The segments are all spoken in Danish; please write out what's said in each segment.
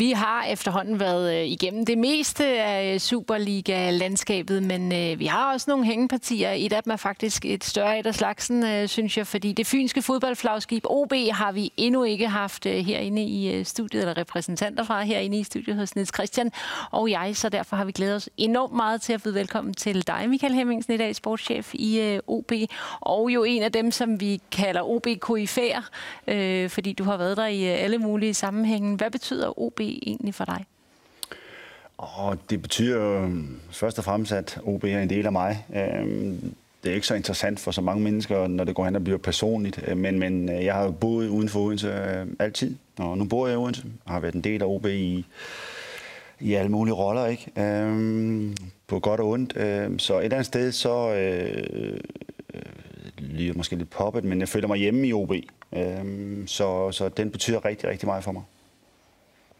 Vi har efterhånden været øh, igennem det meste af øh, Superliga-landskabet, men øh, vi har også nogle hængepartier. Et af dem er faktisk et større et af slagsen, synes jeg, fordi det fynske fodboldflagskib OB har vi endnu ikke haft herinde i studiet, eller repræsentanter fra herinde i studiet hos Niels Christian og jeg, så derfor har vi glædet os enormt meget til at byde velkommen til dig, Michael Hemmingsen, i dag sportschef i OB, og jo en af dem, som vi kalder OB KIF'er, fordi du har været der i alle mulige sammenhænge. Hvad betyder OB egentlig for dig? Og det betyder øhm, først og fremmest, at OB er en del af mig. Øhm, det er ikke så interessant for så mange mennesker, når det går hen og bliver personligt. Øh, men, men øh, jeg har jo boet uden for Odense øh, altid, og nu bor jeg i Odense. og har været en del af OB i, i alle mulige roller, ikke? Øhm, på godt og ondt. Øhm, så et eller andet sted, så øh, lyder måske lidt poppet, men jeg føler mig hjemme i OB. så, så den betyder rigtig, rigtig meget for mig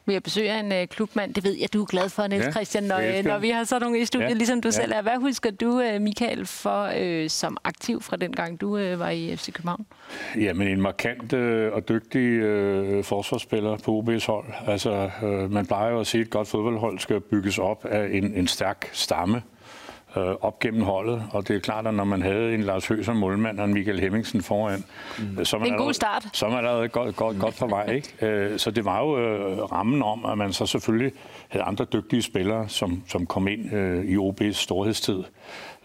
vi har besøg af en øh, klubmand. Det ved jeg, du er glad for, Niels ja, Christian, når, øh, når vi har sådan nogle i studiet, ja, ligesom du ja. selv er. Hvad husker du, øh, Michael, for øh, som aktiv fra den gang, du øh, var i FC København? Jamen, en markant øh, og dygtig øh, forsvarsspiller på OB's hold. Altså, øh, man plejer jo at sige, at et godt fodboldhold skal bygges op af en, en stærk stamme øh, op gennem holdet. Og det er klart, at når man havde en Lars Høgh som målmand og en Michael Hemmingsen foran, mm. så er man en god start. Så er man allerede godt, godt, godt på vej. Ikke? Øh, så det var jo øh, rammen om, at man så selvfølgelig havde andre dygtige spillere, som, som kom ind øh, i OB's storhedstid.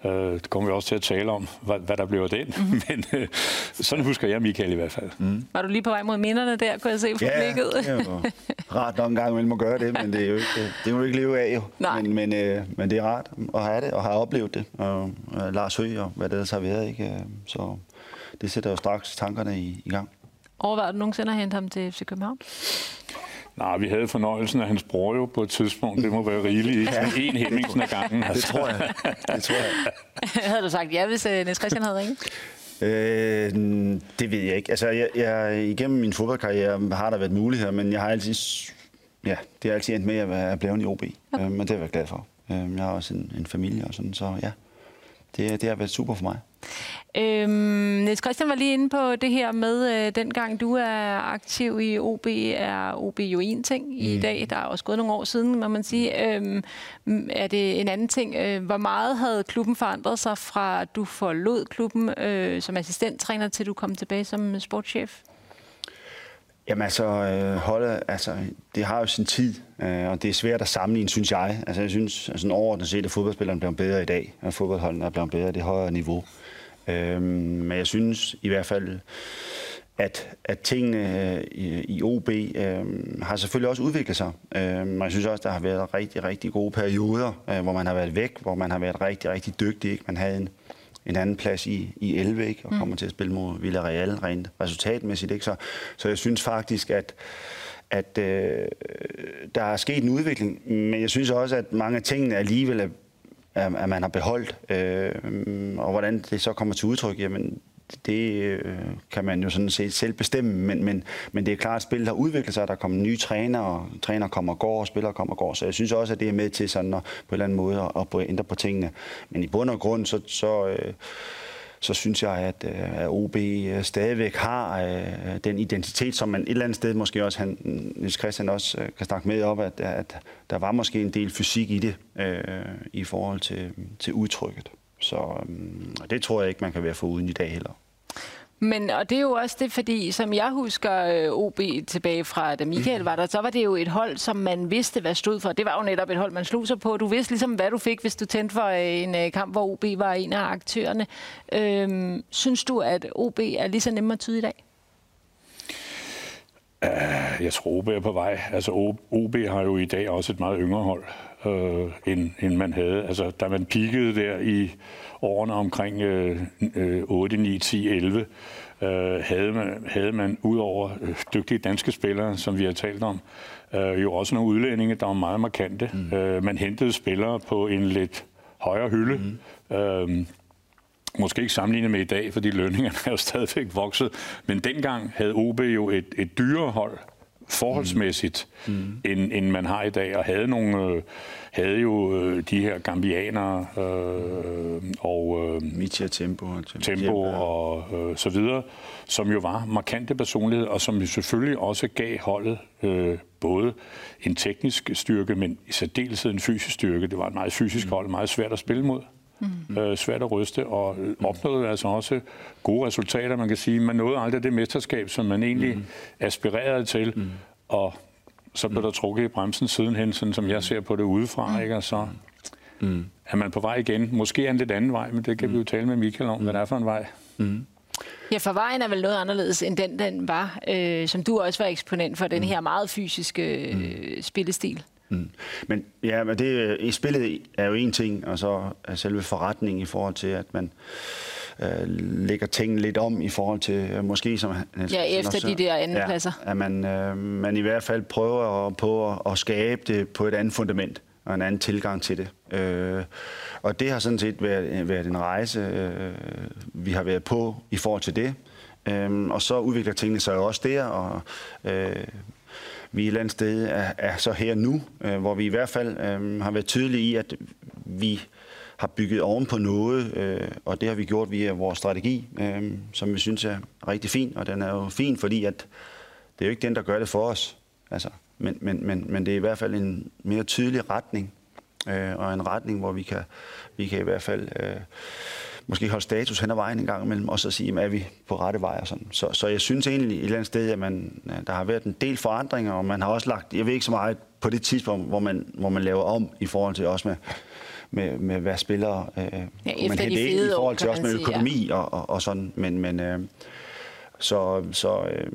Øh, det kommer vi også til at tale om, hvad, hvad der blev af den. Mm. Men øh, sådan husker jeg Michael i hvert fald. Mm. Var du lige på vej mod minderne der, kunne jeg se på ja, blikket? Ja, det er rart nok en gang imellem at gøre det, men det er jo ikke, det er jo ikke leve af jo. Nej. Men, men, øh, men det er rart at have det, og have oplevet det. Og, og Lars Høgh og hvad det ellers har været. Ikke? Så det sætter jo straks tankerne i, i gang. Overvejede du nogensinde at hente ham til FC København? Nej, vi havde fornøjelsen af hans bror jo på et tidspunkt. Det må være rigeligt. Ja. En Hemmingsen af gangen. Altså. Det tror jeg. Det tror jeg. havde du sagt ja, hvis uh, Niels Christian havde ringet? Øh, det ved jeg ikke. Altså, jeg, jeg, igennem min fodboldkarriere har der været muligheder, men jeg har altid, ja, det er altid endt med at være blevet i OB. Ja. Øh, men det er jeg glad for. Øh, jeg har også en, en familie og sådan, så ja, det, det har været super for mig. Øhm, Niels Christian var lige inde på det her med, øh, dengang du er aktiv i OB, er OB jo en ting mm. i dag. Der er også gået nogle år siden, må man sige. Øhm, er det en anden ting? Øh, hvor meget havde klubben forandret sig fra, at du forlod klubben øh, som assistenttræner, til du kom tilbage som sportschef? Jamen altså, øh, holdet, altså, det har jo sin tid, øh, og det er svært at sammenligne, synes jeg. Altså, jeg synes, altså, overordnet set, at fodboldspillerne bliver bedre i dag, og fodboldholdene er blevet bedre i det højere niveau. Øh, men jeg synes i hvert fald, at, at tingene øh, i, i OB øh, har selvfølgelig også udviklet sig. Øh, men jeg synes også, der har været rigtig, rigtig gode perioder, øh, hvor man har været væk, hvor man har været rigtig, rigtig dygtig. Ikke? Man havde en, en anden plads i, i 11, ikke? og mm. kommer til at spille mod Villarreal rent resultatmæssigt. Ikke? Så, så jeg synes faktisk, at at øh, der er sket en udvikling, men jeg synes også, at mange af tingene alligevel er at man har beholdt. Øh, og hvordan det så kommer til udtryk, jamen det øh, kan man jo sådan set selv bestemme, men, men, men det er klart, at spillet har udviklet sig, der kommer nye træner, og træner kommer og går, og spillere kommer og går, så jeg synes også, at det er med til sådan at, på en eller anden måde at, at ændre på tingene. Men i bund og grund, så, så øh, så synes jeg, at, øh, at OB øh, stadigvæk har øh, den identitet, som man et eller andet sted måske også, han, Niels Christian også øh, kan snakke med op, at, at der var måske en del fysik i det øh, i forhold til, til udtrykket. Så øh, det tror jeg ikke, man kan være for uden i dag heller. Men, og det er jo også det, fordi som jeg husker øh, OB tilbage fra, da Michael var der, så var det jo et hold, som man vidste, hvad stod for. Det var jo netop et hold, man slog sig på. Du vidste ligesom, hvad du fik, hvis du tændte for øh, en øh, kamp, hvor OB var en af aktørerne. Øhm, synes du, at OB er lige så nemme at tyde i dag? Jeg tror, OB er på vej. Altså, OB har jo i dag også et meget yngre hold, øh, end, end man havde. Altså, da man peakede der i årene omkring øh, øh, 8, 9, 10, 11, øh, havde man, havde man udover øh, dygtige danske spillere, som vi har talt om, øh, jo også nogle udlændinge, der var meget markante. Mm. Øh, man hentede spillere på en lidt højere hylde. Mm. Øh, måske ikke sammenlignet med i dag, fordi lønningerne er jo stadigvæk vokset, men dengang havde OB jo et, et dyre hold forholdsmæssigt, mm. end, end man har i dag, og havde nogle, øh, havde jo øh, de her gambianere øh, og øh, Mitia Tempo, Tempo og øh, så videre, som jo var markante personligheder, og som jo selvfølgelig også gav holdet øh, både en teknisk styrke, men i særdeleshed en fysisk styrke. Det var et meget fysisk hold, meget svært at spille mod. Mm. Øh, svært at ryste, og opnåede altså også gode resultater. Man kan sige, man nåede aldrig det mesterskab, som man egentlig mm. aspirerede til, mm. og så blev der trukket i bremsen sidenhen, sådan som jeg ser på det udefra, mm. ikke? og så mm. er man på vej igen. Måske er en lidt anden vej, men det kan mm. vi jo tale med Michael om, mm. hvad det er for en vej. Mm. Ja, for vejen er vel noget anderledes, end den, den var, øh, som du også var eksponent for, den mm. her meget fysiske øh, spillestil. Mm. Men ja, men det, i spillet er jo en ting, og så er selve forretningen i forhold til, at man øh, lægger tingene lidt om i forhold til, øh, måske som... Ja, efter også, de der anden ja. At man, øh, man i hvert fald prøver at, på at, at skabe det på et andet fundament og en anden tilgang til det. Øh, og det har sådan set været, været en rejse, øh, vi har været på i forhold til det. Øh, og så udvikler tingene sig jo også der, og øh, vi et eller andet sted er, er så her nu, øh, hvor vi i hvert fald øh, har været tydelige i, at vi har bygget oven på noget, øh, og det har vi gjort via vores strategi, øh, som vi synes er rigtig fin, og den er jo fin, fordi at det er jo ikke den, der gør det for os. Altså, men, men, men, men det er i hvert fald en mere tydelig retning, øh, og en retning, hvor vi kan, vi kan i hvert fald øh, måske holde status hen ad vejen en gang imellem, og så sige, er vi på rette vej og sådan. Så, så jeg synes egentlig et eller andet sted, at man, der har været en del forandringer, og man har også lagt, jeg ved ikke så meget på det tidspunkt, hvor man, hvor man laver om i forhold til også med, med, med hvad spillere øh, ja, man hente ind i forhold til også med økonomi sige, ja. og, og, og sådan. Men, men øh, så, så øh,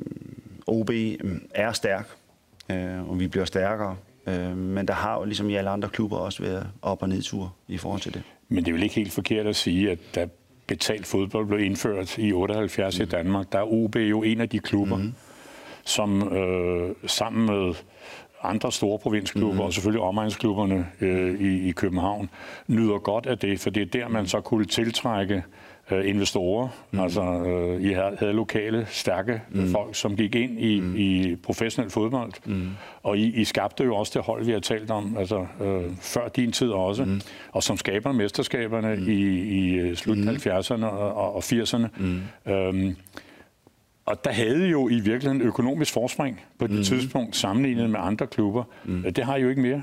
OB øh, er stærk, øh, og vi bliver stærkere. Øh, men der har jo ligesom i alle andre klubber også været op- og nedtur i forhold til det. Men det er vel ikke helt forkert at sige, at da betalt fodbold blev indført i 78 mm. i Danmark, der er OB jo en af de klubber, mm. som øh, sammen med andre store provinsklubber, mm. og selvfølgelig omegnsklubberne øh, i, i København, nyder godt af det, for det er der, man så kunne tiltrække øh, investorer. Mm. Altså, øh, I havde, havde lokale, stærke mm. folk, som gik ind i, mm. i professionel fodbold. Mm. Og I, I skabte jo også det hold, vi har talt om, altså øh, før din tid også, mm. og som skaber mesterskaberne mm. i, i øh, slut mm. 70'erne og, og 80'erne. Mm. Øhm, og der havde jo i virkeligheden økonomisk forspring på det mm. tidspunkt sammenlignet med andre klubber. Mm. Det har I jo ikke mere.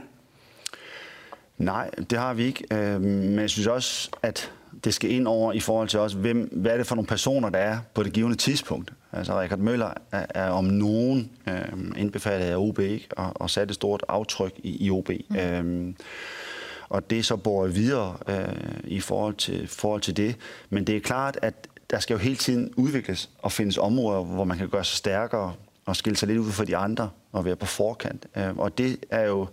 Nej, det har vi ikke. Øh, men jeg synes også, at det skal ind over i forhold til også, hvem, hvad er det for nogle personer, der er på det givende tidspunkt. Altså Richard Møller er, er om nogen øh, indbefattet af OB ikke? Og, og sat et stort aftryk i, i OB. Mm. Øhm, og det så båret videre øh, i forhold til, forhold til det. Men det er klart, at der skal jo hele tiden udvikles og findes områder, hvor man kan gøre sig stærkere og skille sig lidt ud fra de andre og være på forkant. Øh, og det er jo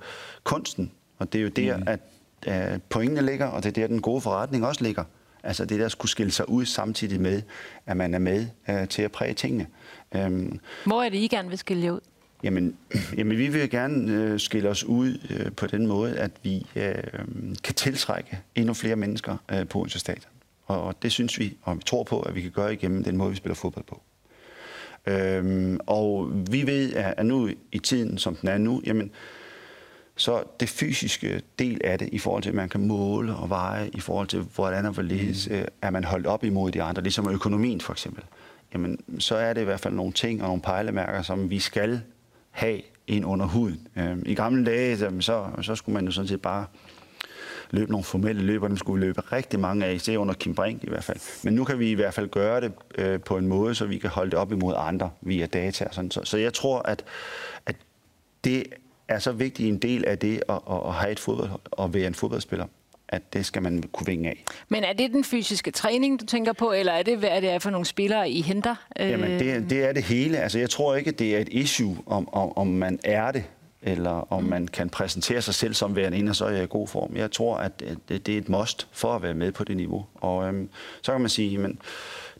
kunsten, og det er jo der, mm. at øh, pointene ligger, og det er der, den gode forretning også ligger. Altså det der skulle skille sig ud samtidig med, at man er med øh, til at præge tingene. Øhm, Hvor er det, I gerne vil skille jer ud? Jamen, jamen vi vil gerne øh, skille os ud øh, på den måde, at vi øh, kan tiltrække endnu flere mennesker øh, på Odense Stadion. Og det synes vi, og vi tror på, at vi kan gøre igennem den måde, vi spiller fodbold på. Øhm, og vi ved, at nu i tiden, som den er nu, jamen, så det fysiske del af det, i forhold til, at man kan måle og veje, i forhold til, hvordan og hvorledes mm. Øh, er man holdt op imod de andre, ligesom økonomien for eksempel, jamen, så er det i hvert fald nogle ting og nogle pejlemærker, som vi skal have ind under huden. Øhm, I gamle dage, så, så skulle man jo sådan set bare løbe nogle formelle løber, dem skulle vi løbe rigtig mange af, især under Kim Brink i hvert fald. Men nu kan vi i hvert fald gøre det øh, på en måde, så vi kan holde det op imod andre via data. Og sådan. Så, så jeg tror, at, at det er så vigtig en del af det at, at have et fodbold og være en fodboldspiller at det skal man kunne vinge af. Men er det den fysiske træning, du tænker på, eller er det, hvad det er for nogle spillere, I henter? Jamen, det, det er det hele. Altså, jeg tror ikke, det er et issue, om, om, om man er det, eller om mm. man kan præsentere sig selv som værende en, og så er jeg i god form. Jeg tror, at det, det er et must for at være med på det niveau. Og øhm, så kan man sige, men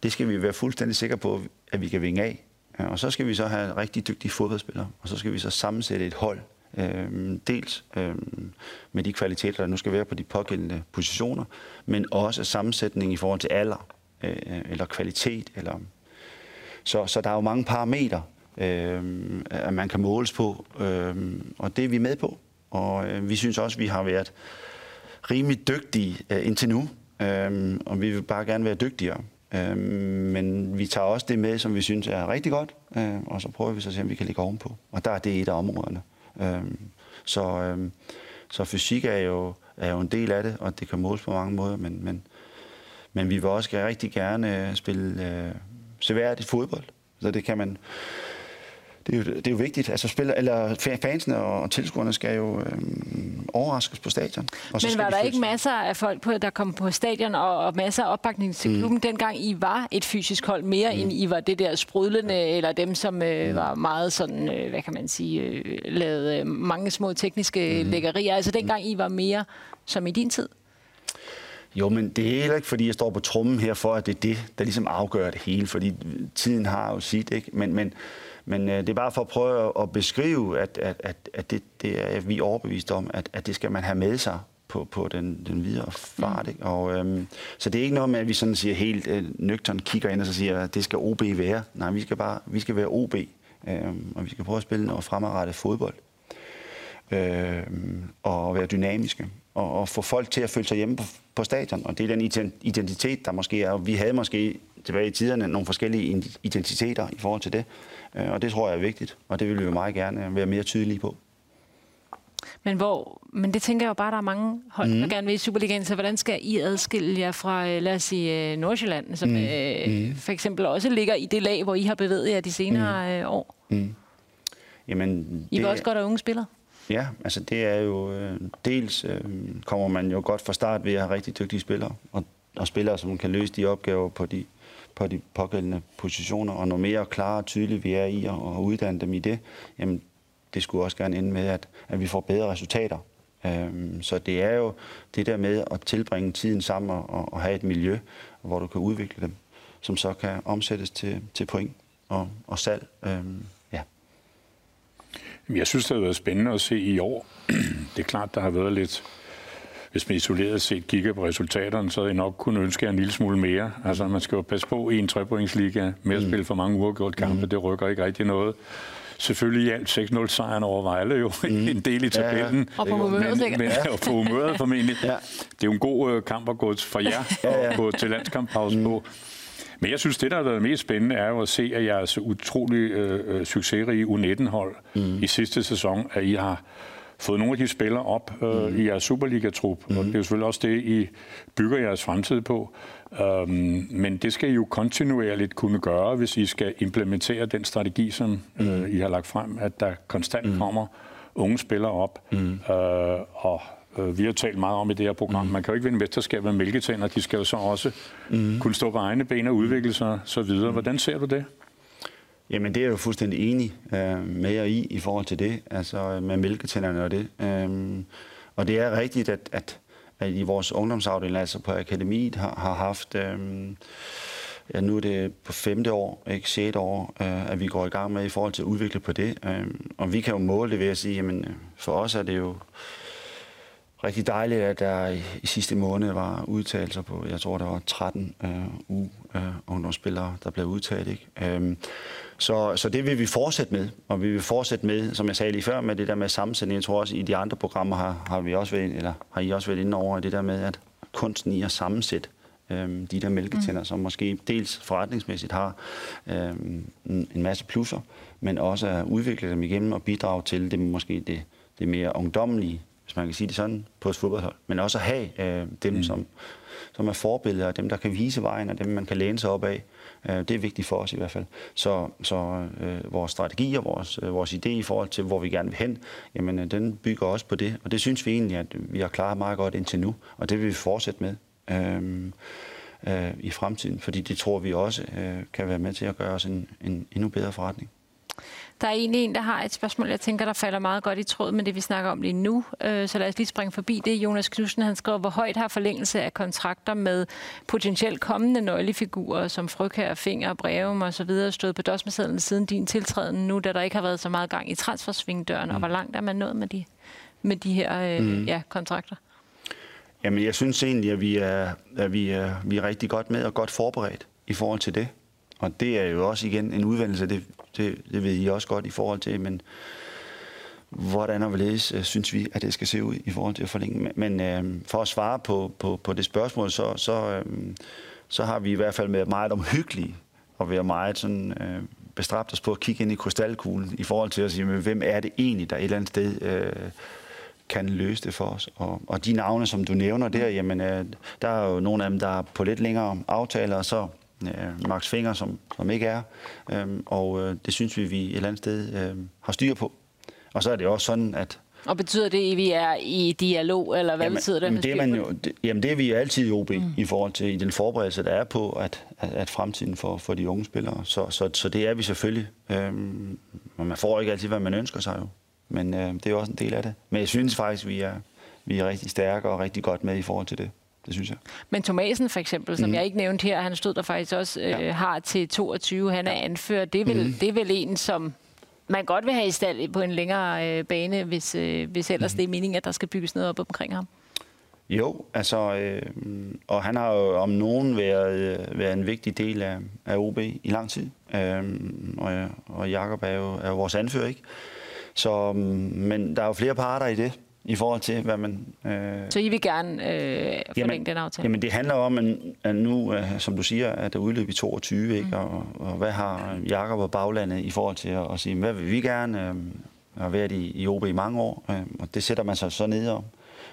det skal vi være fuldstændig sikre på, at vi kan vinge af. Og så skal vi så have rigtig dygtige fodboldspillere, og så skal vi så sammensætte et hold, Øh, dels øh, med de kvaliteter, der nu skal være på de pågældende positioner, men også sammensætning i forhold til alder. øh, eller kvalitet. Eller... Så, så der er jo mange parametre, øh, at man kan måles på, øh, og det er vi med på. Og øh, vi synes også, at vi har været rimelig dygtige øh, indtil nu, øh, og vi vil bare gerne være dygtigere. Øh, men vi tager også det med, som vi synes er rigtig godt, øh, og så prøver vi så at se, om vi kan ligge ovenpå. Og der er det et af områderne. Øhm, så, øh, så fysik er jo, er jo en del af det, og det kan måles på mange måder, men, men, men vi vil også rigtig gerne spille øh, seværdigt fodbold. Så det kan man det er, jo, det er jo vigtigt. Altså spiller, eller fansene og tilskuerne skal jo øhm, overraskes på stadion. Og så Men var de der ikke masser af folk, på, der kom på stadion og, og masser af opbakning til mm. klubben, dengang I var et fysisk hold mere, mm. end I var det der sprudlende, eller dem, som øh, mm. var meget sådan, øh, hvad kan man sige, øh, lavede øh, mange små tekniske mm. lækkerier. Altså dengang I var mere som i din tid? Jo, men det er heller ikke, fordi jeg står på trummen her for, at det er det, der ligesom afgør det hele, fordi tiden har jo sit, ikke? Men, men men øh, det er bare for at prøve at beskrive, at, at, at, at det, det er vi er overbevist om, at, at det skal man have med sig på, på den, den videre fart. Mm. Ikke? Og, øhm, så det er ikke noget med, at vi sådan siger helt øh, nøgtern kigger ind og så siger, at det skal OB være. Nej, vi skal bare vi skal være OB, øhm, og vi skal prøve at spille noget fremadrettet fodbold. Øhm, og være dynamiske. Og, og få folk til at føle sig hjemme på, på stadion. Og det er den identitet, der måske er. Vi havde måske tilbage i tiderne nogle forskellige identiteter i forhold til det. Øh, og det tror jeg er vigtigt, og det vil vi jo meget gerne være mere tydelige på. Men, hvor, men det tænker jeg jo bare, der er mange hold, mm. der gerne vil i Superligaen, så hvordan skal I adskille jer fra, øh, lad os sige, øh, Nordsjælland, som mm. Øh, mm. for eksempel også ligger i det lag, hvor I har bevæget jer de senere mm. år? Mm. Jamen, I vil også godt have unge spillere? Ja, altså det er jo, øh, dels øh, kommer man jo godt fra start ved at have rigtig dygtige spillere, og, og spillere, som kan løse de opgaver på de på de pågældende positioner, og når mere klare og tydelige vi er i at, at uddanne dem i det, jamen det skulle også gerne ende med, at, at vi får bedre resultater. Øhm, så det er jo det der med at tilbringe tiden sammen og, og have et miljø, hvor du kan udvikle dem, som så kan omsættes til, til point og, og salg. Øhm. Jeg synes, det har været spændende at se i år. Det er klart, der har været lidt hvis man isoleret set kigger på resultaterne, så havde jeg nok kunne ønske en lille smule mere. Altså, man skal jo passe på i en trepointsliga med at mm. spille for mange uafgjort kampe. Mm. Det rykker ikke rigtig noget. Selvfølgelig hjalp 6-0 sejren over Vejle jo mm. en del i tabellen. Ja, ja. Og på humøret sikkert. Men, og på humøret formentlig. ja. Det er jo en god øh, kamp at gå for jer ja, ja. gå til landskamppause mm. på. Men jeg synes, det, der har været mest spændende, er jo at se, at jeres utrolig øh, øh succesrige U19-hold mm. i sidste sæson, at I har fået nogle af de spillere op øh, mm. i jeres Superliga-trup, mm. og det er jo selvfølgelig også det, I bygger jeres fremtid på. Um, men det skal I jo kontinuerligt kunne gøre, hvis I skal implementere den strategi, som mm. øh, I har lagt frem, at der konstant mm. kommer unge spillere op. Mm. Øh, og øh, vi har talt meget om i det her program, mm. man kan jo ikke vinde mesterskab med mælketænder, de skal jo så også mm. kunne stå på egne ben og udvikle sig så videre. Hvordan ser du det? Jamen det er jeg jo fuldstændig enig øh, med jer i, i forhold til det, altså med mælketænderne og det. Øh, og det er rigtigt, at, at, at i vores ungdomsafdeling, altså på akademiet, har, har haft, øh, ja nu er det på femte år, ikke sjette år, øh, at vi går i gang med i forhold til at udvikle på det. Øh, og vi kan jo måle det ved at sige, jamen for os er det jo rigtig dejligt, at der i, i sidste måned var udtalelser på, jeg tror, der var 13 øh, u øh, ungdomsspillere, der blev udtaget. Ikke? Øh, så, så det vil vi fortsætte med, og vi vil fortsætte med, som jeg sagde lige før, med det der med sammensætning. Jeg tror også, i de andre programmer har, har, vi også været, eller har I også været inde over det der med, at kunsten i at sammensætte øhm, de der mælketænder, mm. som måske dels forretningsmæssigt har øhm, en, en masse plusser, men også at udvikle dem igennem og bidrage til det måske det, det mere ungdommelige, hvis man kan sige det sådan, på et fodboldhold. Men også at have øh, dem, mm. som, som er forbilleder, dem, der kan vise vejen, og dem, man kan læne sig op af. Øh, det er vigtigt for os i hvert fald. Så, så øh, vores strategi og vores, øh, vores idé i forhold til, hvor vi gerne vil hen, jamen, øh, den bygger også på det. Og det synes vi egentlig, at vi har klaret meget godt indtil nu, og det vil vi fortsætte med. Øh, øh, i fremtiden, fordi det tror vi også øh, kan være med til at gøre os en, en endnu bedre forretning. Der er egentlig en, der har et spørgsmål, jeg tænker, der falder meget godt i tråd med det, vi snakker om lige nu. Øh, så lad os lige springe forbi det. Jonas Knudsen, han skriver, hvor højt har forlængelse af kontrakter med potentielt kommende nøglefigurer, som Frøkær, Finger, Breum og så videre, stået på dosmersedlen siden din tiltræden nu, da der ikke har været så meget gang i transfersvingdøren, mm. og hvor langt er man nået med de, med de her øh, mm. ja, kontrakter? Jamen, jeg synes egentlig, at vi er, at vi er, vi er rigtig godt med og godt forberedt i forhold til det. Og det er jo også igen en udvendelse, det, det, det ved I også godt i forhold til, men hvordan og hvorledes øh, synes vi, at det skal se ud i forhold til at forlænge. Men øh, for at svare på, på, på det spørgsmål, så, så, øh, så har vi i hvert fald været meget omhyggelige og været meget sådan, øh, bestræbt os på at kigge ind i krystalkuglen i forhold til at sige, men hvem er det egentlig, der et eller andet sted øh, kan løse det for os. Og, og de navne, som du nævner der, jamen, øh, der er jo nogle af dem, der er på lidt længere aftaler, og så øh, Max Finger, som, som ikke er. Øh, og øh, det synes vi, vi et eller andet sted øh, har styr på. Og så er det også sådan, at og betyder det, at vi er i dialog, eller hvad jamen, betyder det? Jamen det, er man jo, det, jamen det er vi altid i OB mm. i forhold til i den forberedelse, der er på, at, at, at fremtiden for, for de unge spillere. Så, så, så det er vi selvfølgelig. Øhm, men man får ikke altid, hvad man ønsker sig jo. Men øh, det er også en del af det. Men jeg synes faktisk, vi er, vi er rigtig stærke og rigtig godt med i forhold til det. Det synes jeg. Men Thomasen for eksempel, som mm. jeg ikke nævnte her, han stod der faktisk også, øh, ja. har til 22, han er anført. Det er, vel, mm. det er vel en, som man godt vil have i stald på en længere øh, bane, hvis, øh, hvis ellers mm. det er meningen, at der skal bygges noget op omkring ham? Jo, altså, øh, og han har jo om nogen været, øh, været en vigtig del af, af OB i lang tid. Øh, og, og Jakob er jo er vores anfører, ikke? Så, men der er jo flere parter i det i forhold til, hvad man... Øh... Så I vil gerne øh, forlænge jamen, den aftale? Jamen, det handler om, at, nu, øh, som du siger, at der udløb i 22, ikke? Mm. Og, og hvad har Jakob og baglandet i forhold til at, at sige, hvad vil vi gerne? Øh, har været i, i OB i mange år, øh, og det sætter man sig så ned og,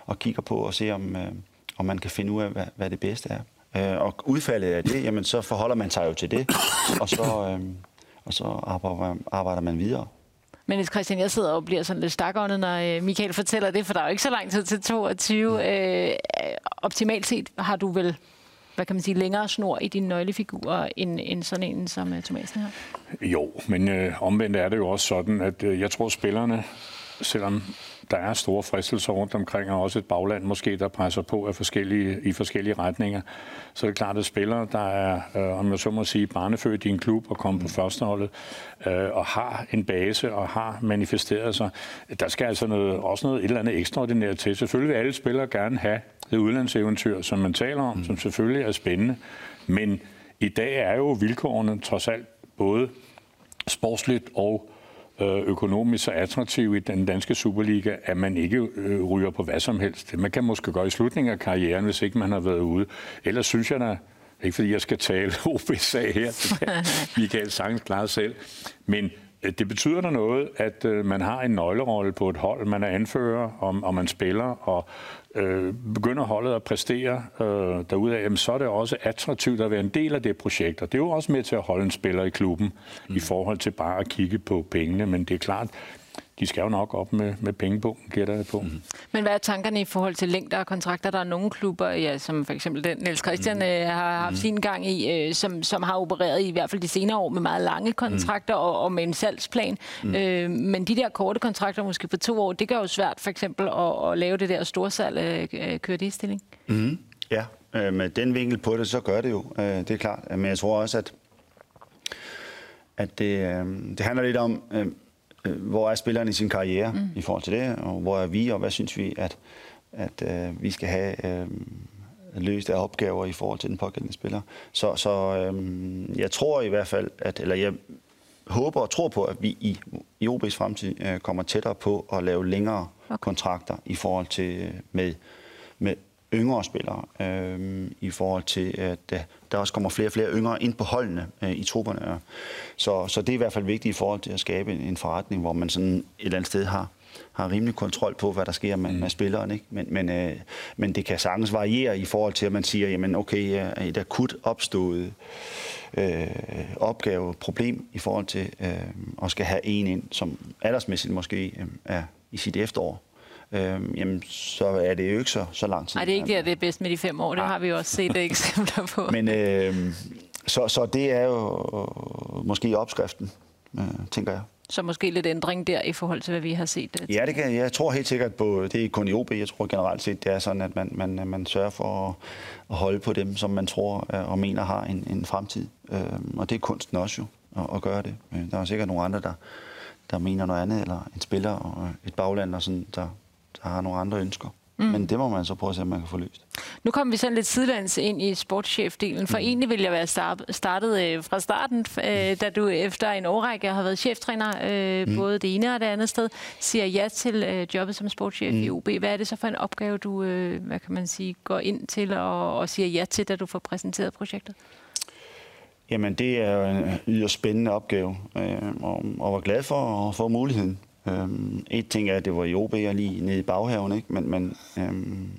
og kigger på og ser, om, øh, om man kan finde ud af, hvad, hvad det bedste er. Øh, og udfaldet af det, jamen, så forholder man sig jo til det, og så, øh, og så arbejder, arbejder man videre. Men Christian, jeg sidder og bliver sådan lidt stakåndet, når øh, Michael fortæller det, for der er jo ikke så lang tid til 22. Mm. Øh, optimalt set har du vel hvad kan man sige, længere snor i dine nøglefigurer, end, end sådan en som uh, Thomasen her? Jo, men øh, omvendt er det jo også sådan, at øh, jeg tror, spillerne, selvom der er store fristelser rundt omkring, og også et bagland måske, der presser på af forskellige, i forskellige retninger. Så er det klart, at spillere, der er, øh, om jeg så må sige, barnefødt i en klub og kommer på førsteholdet, øh, og har en base og har manifesteret sig, der skal altså noget, også noget et eller andet ekstraordinært til. Selvfølgelig vil alle spillere gerne have det udlandseventyr, som man taler om, mm. som selvfølgelig er spændende. Men i dag er jo vilkårene trods alt både sportsligt og økonomisk så attraktiv i den danske Superliga, at man ikke øh, ryger på hvad som helst. Man kan måske gøre i slutningen af karrieren, hvis ikke man har været ude. Ellers synes jeg da, ikke fordi jeg skal tale OB-sag her, Michael sagtens klare selv, men øh, det betyder da noget, at man har en nøglerolle på et hold, man er anfører, og, og man spiller, og øh, begynder holdet at præstere øh, derudaf, jamen, så er det også attraktivt at være en del af det projekt. Og det er jo også med til at holde en spiller i klubben mm. i forhold til bare at kigge på pengene. Men det er klart, de skal jo nok op med, med pengebunken, gætter jeg på. Mm. Men hvad er tankerne i forhold til længder af kontrakter? Der er nogle klubber, ja, som for eksempel den Niels Christian mm. øh, har haft mm. sin gang i, øh, som, som har opereret i, i hvert fald de senere år med meget lange kontrakter mm. og, og med en salgsplan. Mm. Øh, men de der korte kontrakter, måske på to år, det gør jo svært for eksempel at, at lave det der storsalg, øh, køre det i stilling. Mm. Ja, øh, med den vinkel på det, så gør det jo. Øh, det er klart. Men jeg tror også, at at det, øh, det handler lidt om, øh, øh, hvor er spilleren i sin karriere mm. i forhold til det, og hvor er vi, og hvad synes vi, at, at øh, vi skal have øh, løst af opgaver i forhold til den pågældende spiller. Så, så øh, jeg tror i hvert fald, at, eller jeg håber og tror på, at vi i, i OB's fremtid øh, kommer tættere på at lave længere okay. kontrakter i forhold til øh, med, med yngre spillere, øh, i forhold til, at øh, der også kommer flere og flere yngre ind på holdene øh, i trupperne. Så, så det er i hvert fald vigtigt i forhold til at skabe en, en forretning, hvor man sådan et eller andet sted har, har rimelig kontrol på, hvad der sker med, mm. med spilleren. Ikke? Men, men, øh, men det kan sagtens variere i forhold til, at man siger, jamen okay, et akut opstået øh, opgave, problem i forhold til øh, at skal have en ind, som aldersmæssigt måske øh, er i sit efterår øh, jamen, så er det jo ikke så, så lang tid. Nej, det er ikke der, det er bedst med de fem år. Det har vi jo også set eksempler på. Men, øh, så, så det er jo måske opskriften, øh, tænker jeg. Så måske lidt ændring der i forhold til, hvad vi har set? Det ja, det kan, jeg tror helt sikkert på, det er kun i OB, jeg tror generelt set, det er sådan, at man, man, man sørger for at, at holde på dem, som man tror og mener har en, en fremtid. Øh, og det er kunsten også jo, at, at gøre det. Der er sikkert nogle andre, der, der mener noget andet, eller en spiller og et bagland, og sådan, der, der har nogle andre ønsker. Mm. Men det må man så prøve at se, om man kan få løst. Nu kommer vi sådan lidt sidelands ind i sportschefdelen, for mm. egentlig ville jeg være startet øh, fra starten, øh, da du efter en årrække har været cheftræner, øh, mm. både det ene og det andet sted, siger ja til jobbet som sportschef mm. i OB. Hvad er det så for en opgave, du hvad kan man sige, går ind til og, og siger ja til, da du får præsenteret projektet? Jamen, det er jo en yderst spændende opgave, og, og var glad for at få muligheden. Øhm, et ting er, at det var i OB og lige nede i baghaven, ikke? men, men øhm,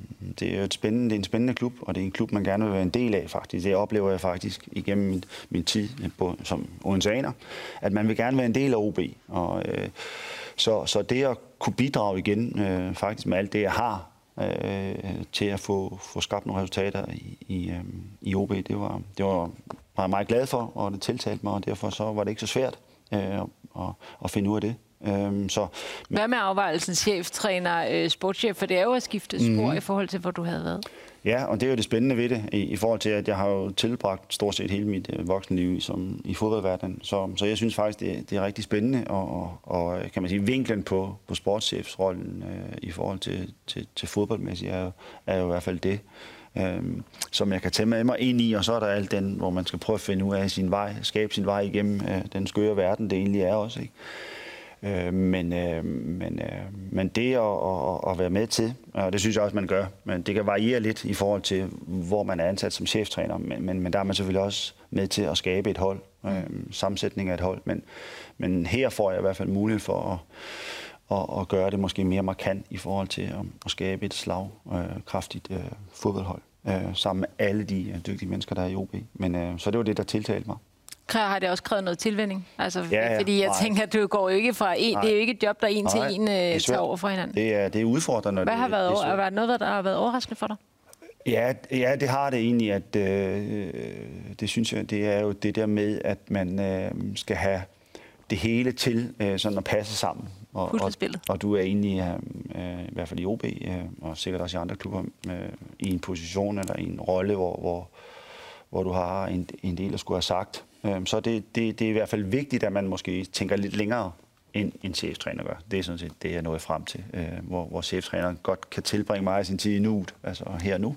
det er jo et spændende, det er en spændende klub, og det er en klub, man gerne vil være en del af faktisk. Det oplever jeg faktisk igennem min, min tid øh, på, som odenseaner, at man vil gerne være en del af OB. Og, øh, så, så det at kunne bidrage igen øh, faktisk med alt det, jeg har, øh, til at få, få skabt nogle resultater i, i, øh, i OB, det var, det var, var jeg meget glad for, og det tiltalte mig, og derfor så var det ikke så svært øh, at, at finde ud af det. Øhm, så, Hvad med afvejelsen cheftræner, øh, sportschef? For det er jo at skifte spor mm. i forhold til, hvor du havde været. Ja, og det er jo det spændende ved det, i, i forhold til, at jeg har jo tilbragt stort set hele mit øh, voksenliv som, i fodboldverdenen. Så, så jeg synes faktisk, det, det er rigtig spændende, og, og, og kan man sige, vinklen på, på sportschefsrollen øh, i forhold til, til, til fodboldmæssigt er, er jo i hvert fald det. Øhm, som jeg kan tage med mig ind i, og så er der alt den, hvor man skal prøve at finde ud af sin vej, skabe sin vej igennem øh, den skøre verden, det egentlig er også. Ikke? Øh, men, øh, men, øh, men det at, at, at være med til, og det synes jeg også, man gør, men det kan variere lidt i forhold til, hvor man er ansat som cheftræner, men, men, men der er man selvfølgelig også med til at skabe et hold, øh, sammensætning af et hold, men, men her får jeg i hvert fald mulighed for at, at, at gøre det måske mere markant i forhold til at, at skabe et slagkraftigt øh, øh, fodboldhold, øh, sammen med alle de øh, dygtige mennesker, der er i OB. Men, øh, så det var det, der tiltalte mig har det også krævet noget tilvænding? Altså, ja, ja. Fordi jeg Nej. tænker, at du går jo ikke fra en, det er jo ikke et job, der en Nej, til en uh, tager over for hinanden. Det er, det er udfordrende. Hvad har været, det, det været noget, der har været overraskende for dig? Ja, ja, det har det egentlig, at øh, det synes jeg, det er jo det der med, at man øh, skal have det hele til øh, sådan at passe sammen. Og, og, og du er egentlig, øh, i hvert fald i OB, øh, og sikkert også i andre klubber, øh, i en position eller i en rolle, hvor, hvor, hvor du har en, en del at skulle have sagt. Øhm, så det, det, det er i hvert fald vigtigt, at man måske tænker lidt længere end en cheftræner gør. Det er sådan set det, jeg nåede frem til, øh, hvor, hvor cheftræneren godt kan tilbringe meget af sin tid i nuet, altså her nu.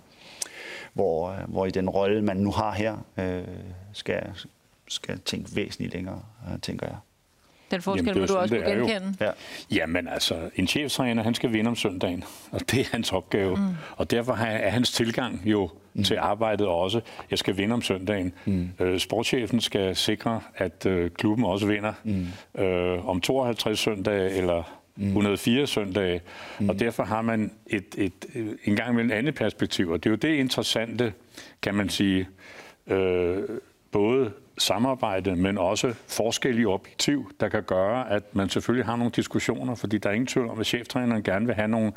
Hvor, øh, hvor i den rolle, man nu har her, øh, skal, skal tænke væsentligt længere, tænker jeg. Den forskel Jamen, vil du også kunne genkende? Ja. Jamen altså, en cheftræner, han skal vinde om søndagen, og det er hans opgave. Mm. Og derfor er hans tilgang jo mm. til arbejdet også, jeg skal vinde om søndagen. Mm. Øh, sportschefen skal sikre, at øh, klubben også vinder mm. øh, om 52 søndage eller mm. 104 søndage. Mm. Og derfor har man et, et, et, en gang med en andet perspektiv, og det er jo det interessante, kan man sige, øh, både samarbejde, men også forskellige objektiv, der kan gøre, at man selvfølgelig har nogle diskussioner, fordi der er ingen tvivl om, at cheftræneren gerne vil have nogle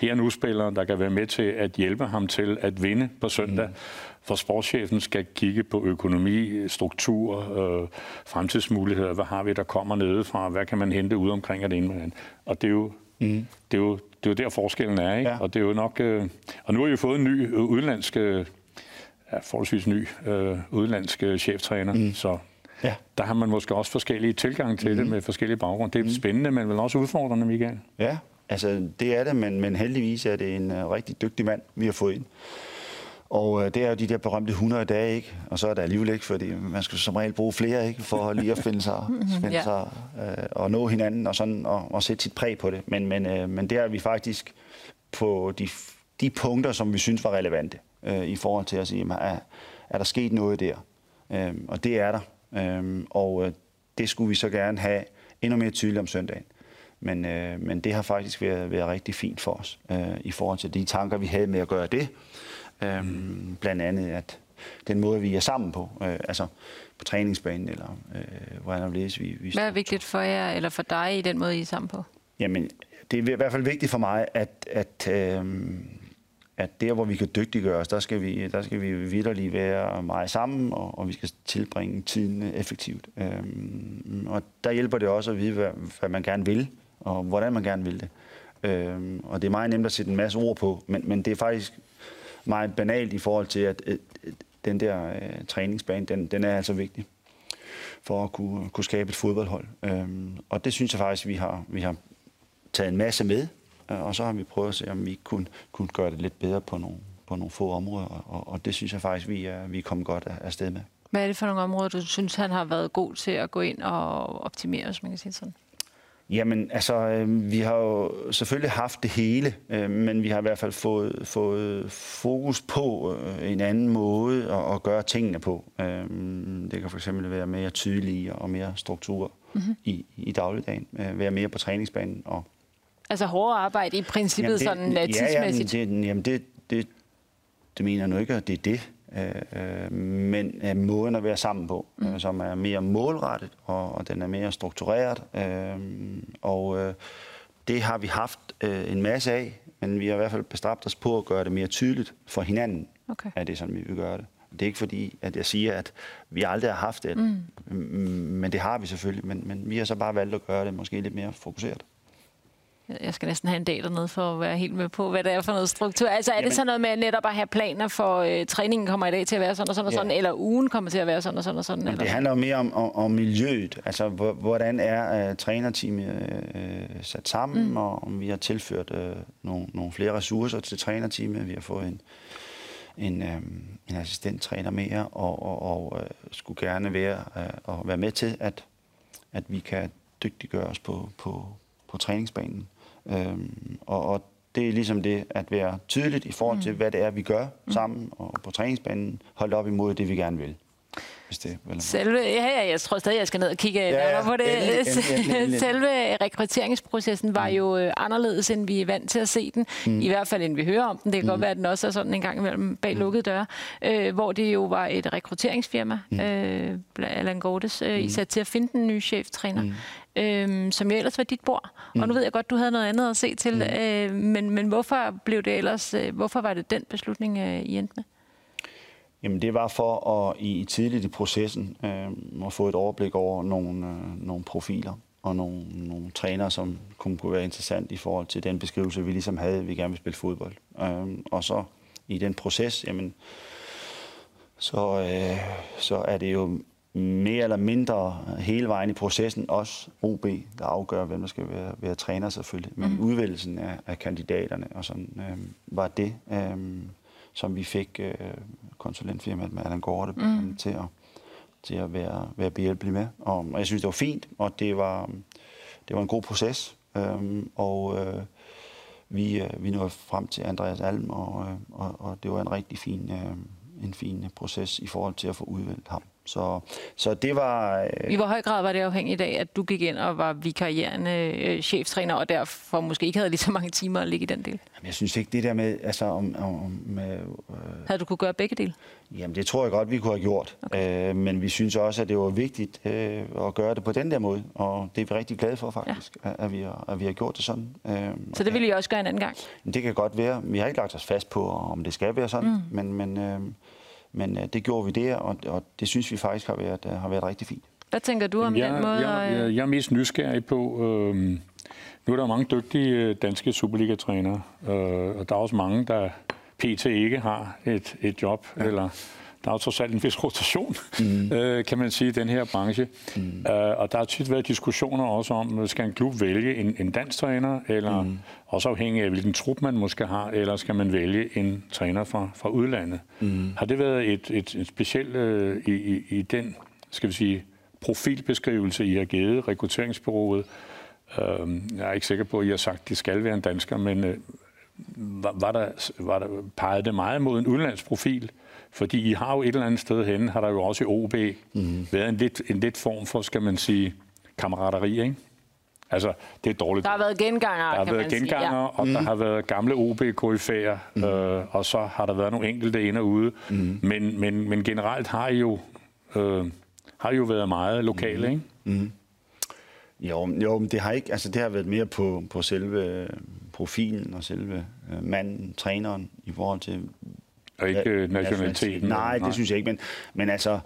her nu spillere, der kan være med til at hjælpe ham til at vinde på søndag. Mm. For sportschefen skal kigge på økonomi, struktur, øh, fremtidsmuligheder. Hvad har vi, der kommer nedefra? Hvad kan man hente ud omkring at det Og det er jo, mm. det er jo, det er jo der forskellen er, ikke? Ja. Og det er jo nok... Øh, og nu har vi fået en ny udenlandsk øh, ja, forholdsvis ny øh, udenlandsk øh, cheftræner, mm. så ja. der har man måske også forskellige tilgang til mm. det med forskellige baggrunde. Det er mm. spændende, men vel også udfordrende, Michael. Ja, altså det er det, men, men heldigvis er det en uh, rigtig dygtig mand, vi har fået ind. Og uh, det er jo de der berømte 100 dage, ikke? Og så er der alligevel ikke, fordi man skal som regel bruge flere, ikke? For lige at finde sig, finde ja. sig uh, og nå hinanden og sådan og, og sætte sit præg på det. Men, men, uh, men der er vi faktisk på de, de punkter, som vi synes var relevante øh, i forhold til at sige, er, er der sket noget der? Øh, og det er der. Øh, og øh, det skulle vi så gerne have endnu mere tydeligt om søndagen. Men, øh, men det har faktisk været, været rigtig fint for os øh, i forhold til de tanker, vi havde med at gøre det. Øh, blandt andet, at den måde, vi er sammen på, øh, altså på træningsbanen, eller øh, hvordan vi, vi Hvad er vigtigt for jer, eller for dig i den måde, I er sammen på? Jamen, det er i hvert fald vigtigt for mig, at, at øh, at der, hvor vi kan dygtiggøre os, der skal vi, der skal vi vidderligt være meget sammen, og, og vi skal tilbringe tiden effektivt. Øhm, og der hjælper det også at vide, hvad, hvad man gerne vil, og hvordan man gerne vil det. Øh, og det er meget nemt at sætte en masse ord på, men, men det er faktisk meget banalt i forhold til, at øh, den der øh, træningsbane, den, den er altså vigtig for at kunne, kunne skabe et fodboldhold. Øh, og det synes jeg faktisk, vi har, vi har taget en masse med øh, og så har vi prøvet at se, om vi kunne, kunne gøre det lidt bedre på nogle, på nogle få områder, og, og det synes jeg faktisk, vi er, vi er kommet godt afsted med. Hvad er det for nogle områder, du synes, han har været god til at gå ind og optimere, hvis man kan sige sådan? Jamen, altså, øh, vi har jo selvfølgelig haft det hele, øh, men vi har i hvert fald fået, fået fokus på øh, en anden måde at, at gøre tingene på. Øh, det kan fx være mere tydelige og mere struktur mm-hmm. i, i dagligdagen. Øh, være mere på træningsbanen. Og, altså hårdere arbejde i princippet jamen det, sådan ja, tidsmæssigt? Jamen, det, jamen det, det, det mener jeg nu ikke, at det er det. Øh, men øh, måden at være sammen på, mm. øh, som er mere målrettet, og, og den er mere struktureret. Øh, og øh, det har vi haft øh, en masse af, men vi har i hvert fald bestræbt os på at gøre det mere tydeligt for hinanden, okay. at det er sådan, vi vil gøre det. Det er ikke fordi, at jeg siger, at vi aldrig har haft det, mm. men det har vi selvfølgelig, men, men vi har så bare valgt at gøre det måske lidt mere fokuseret. Jeg skal næsten have en dag dernede for at være helt med på, hvad det er for noget struktur. Altså er Jamen, det sådan noget med netop at have planer for, øh, træningen kommer i dag til at være sådan og sådan og sådan, ja. eller ugen kommer til at være sådan og sådan og sådan? Jamen, eller? Det handler mere om, om, om miljøet. Altså hvordan er uh, trænerteamet uh, sat sammen, mm. og om vi har tilført uh, nogle, nogle flere ressourcer til trænerteamet. Vi har fået en, en, um, en assistenttræner mere, og, og, og uh, skulle gerne være, uh, og være med til, at, at vi kan dygtiggøre os på, på, på træningsbanen. Øhm, og, og det er ligesom det at være tydeligt i forhold til, mm. hvad det er, vi gør mm. sammen og på træningsbanen, holdt op imod det, vi gerne vil. Hvis det, vel, Selve, ja, ja, jeg tror stadig, jeg skal ned og kigge ja, nærmere på det. Endelig, endelig, endelig. Selve rekrutteringsprocessen var mm. jo øh, anderledes, end vi er vant til at se den. Mm. I hvert fald, end vi hører om den. Det kan mm. godt være, at den også er sådan en gang imellem bag mm. lukkede døre. Øh, hvor det jo var et rekrutteringsfirma, mm. øh, Allan Gordes, øh, mm. sat til at finde den nye cheftræner. Mm øhm, som jo ellers var dit bord. Mm. Og nu mm. ved jeg godt, du havde noget andet at se til, mm. øh, men, men hvorfor blev det ellers, øh, hvorfor var det den beslutning, øh, I endte med? Jamen det var for at i tidligt i processen øh, at få et overblik over nogle, øh, nogle profiler og nogle, nogle trænere, som kunne, kunne være interessant i forhold til den beskrivelse, vi ligesom havde, vi gerne vil spille fodbold. Øh, og så i den proces, jamen, så, øh, så er det jo mere eller mindre hele vejen i processen, også OB, der afgør, hvem der skal være, være træner selvfølgelig. Men mm. udvælgelsen af, af kandidaterne og sådan, øh, var det, øh, som vi fik øh, konsulentfirmaet med Allan Gorte mm. til at, til at være, være behjælpelig med. Og, og jeg synes, det var fint, og det var, det var en god proces. Øh, og øh, vi, øh, vi nåede frem til Andreas Alm, og, øh, og, og det var en rigtig fin, øh, en fin proces i forhold til at få udvalgt ham. Så, så det var... Øh... I hvor høj grad var det afhængigt af, at du gik ind og var vikarierende øh, cheftræner, og derfor måske ikke havde lige så mange timer at ligge i den del? Jamen, jeg synes ikke det der med... Altså, om, om, med, øh... Havde du kunne gøre begge dele? Jamen, det tror jeg godt, vi kunne have gjort. Okay. Øh, men vi synes også, at det var vigtigt øh, at gøre det på den der måde, og det er vi rigtig glade for faktisk, ja. at, vi har, at vi har gjort det sådan. Øh, så det vil I også gøre en anden gang? Det kan godt være. Vi har ikke lagt os fast på, om det skal være sådan, mm. men... men øh, men øh, det gjorde vi der, og, og det synes vi faktisk har været, øh, har været rigtig fint. Hvad tænker du om jeg, den måde? Jeg, jeg, jeg er mest nysgerrig på, øh, nu er der mange dygtige øh, danske Superliga-trænere, øh, og der er også mange, der pt. ikke har et, et job, ja. eller der er jo trods alt en vis rotation, mm. øh, kan man sige, i den her branche. Mm. Øh, og der har tit været diskussioner også om, skal en klub vælge en, en dansk træner, eller mm. også afhængig af, hvilken trup man måske har, eller skal man vælge en træner fra, fra udlandet. Mm. Har det været et, et, et specielt øh, i, i, i den, skal vi sige, profilbeskrivelse, I har givet rekrutteringsbureauet? Øh, jeg er ikke sikker på, at I har sagt, at det skal være en dansker, men øh, var, var der, var der, pegede det meget mod en udlandsprofil? Fordi I har jo et eller andet sted henne, har der jo også i OB mm. været en lidt, en lidt form for, skal man sige, kammerateri, ikke? Altså, det er dårligt. Der har været genganger, Der har kan været genganger, sige, ja. og mm. der har været gamle ob koryfæer mm. øh, og så har der været nogle enkelte ind og ude. Mm. Men, men, men generelt har I jo, øh, har I jo været meget lokale, mm. ikke? Mm. Jo, jo, men det har ikke, altså det har været mere på, på selve profilen og selve øh, manden, træneren, i forhold til, og ikke ja, nationaliteten? Nej, det nej. synes jeg ikke, men, men altså...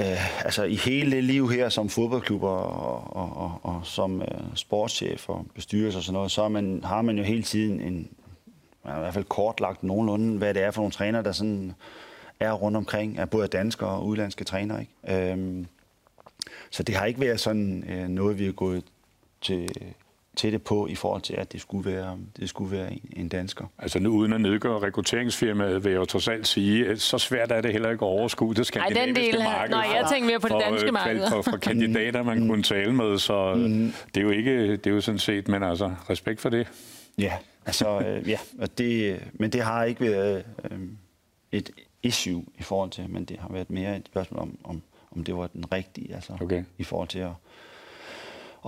Øh, altså i hele liv her som fodboldklubber og, og, og, og som øh, sportschef og bestyrelse og sådan noget, så er man, har man jo hele tiden en, man har i hvert fald kortlagt nogenlunde, hvad det er for nogle træner, der sådan er rundt omkring, er både danskere og udlandske trænere. Ikke? Øhm, så det har ikke været sådan øh, noget, vi er gået til, tætte på i forhold til, at det skulle være, det skulle være en, dansker. Altså nu uden at nedgøre rekrutteringsfirmaet, vil jeg jo trods alt sige, at så svært er det heller ikke at overskue det skandinaviske Ej, den del, marked. Nej, jeg tænker mere på det danske for, marked. For, for kandidater, man mm. kunne tale med, så mm. det er jo ikke, det er jo sådan set, men altså respekt for det. Ja, altså, øh, ja, og det, men det har ikke været øh, et issue i forhold til, men det har været mere et spørgsmål om, om, om det var den rigtige, altså okay. i forhold til at,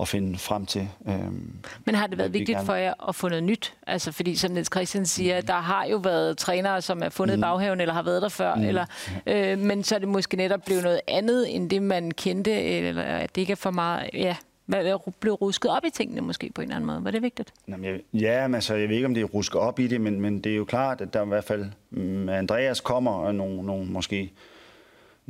at finde frem til. Øhm, Men har det været vigtigt gerne... for jer at få noget nyt? Altså fordi, som Niels Christian siger, mm. der har jo været trænere, som er fundet mm. i baghaven, eller har været der før, mm. eller, øh, men så er det måske netop blevet noget andet, end det man kendte, eller at det ikke er for meget... Ja, blev rusket op i tingene måske på en eller anden måde. Var det vigtigt? Jamen, jeg, ja, men altså, jeg ved ikke, om det er rusket op i det, men, men det er jo klart, at der i hvert fald med Andreas kommer og nogle, nogle måske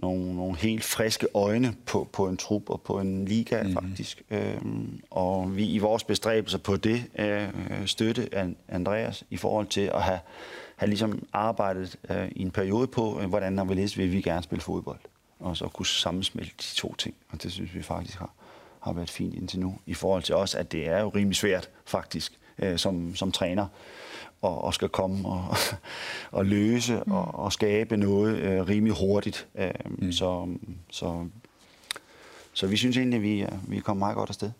nogle, nogle helt friske øjne på, på en trup og på en liga mm. faktisk. Øhm, og vi i vores bestræbelser på det øh, støtte Andreas i forhold til at have, have ligesom arbejdet øh, i en periode på, øh, hvordan vi vil vi gerne spille fodbold. Og så kunne sammensmelte de to ting, og det synes vi faktisk har, har været fint indtil nu. I forhold til os, at det er jo rimelig svært faktisk øh, som, som træner og, og skal komme og, og løse mm. og, og skabe noget øh, rimelig hurtigt. Øh, mm. så, så, så vi synes egentlig, at vi, vi er kommet meget godt afsted.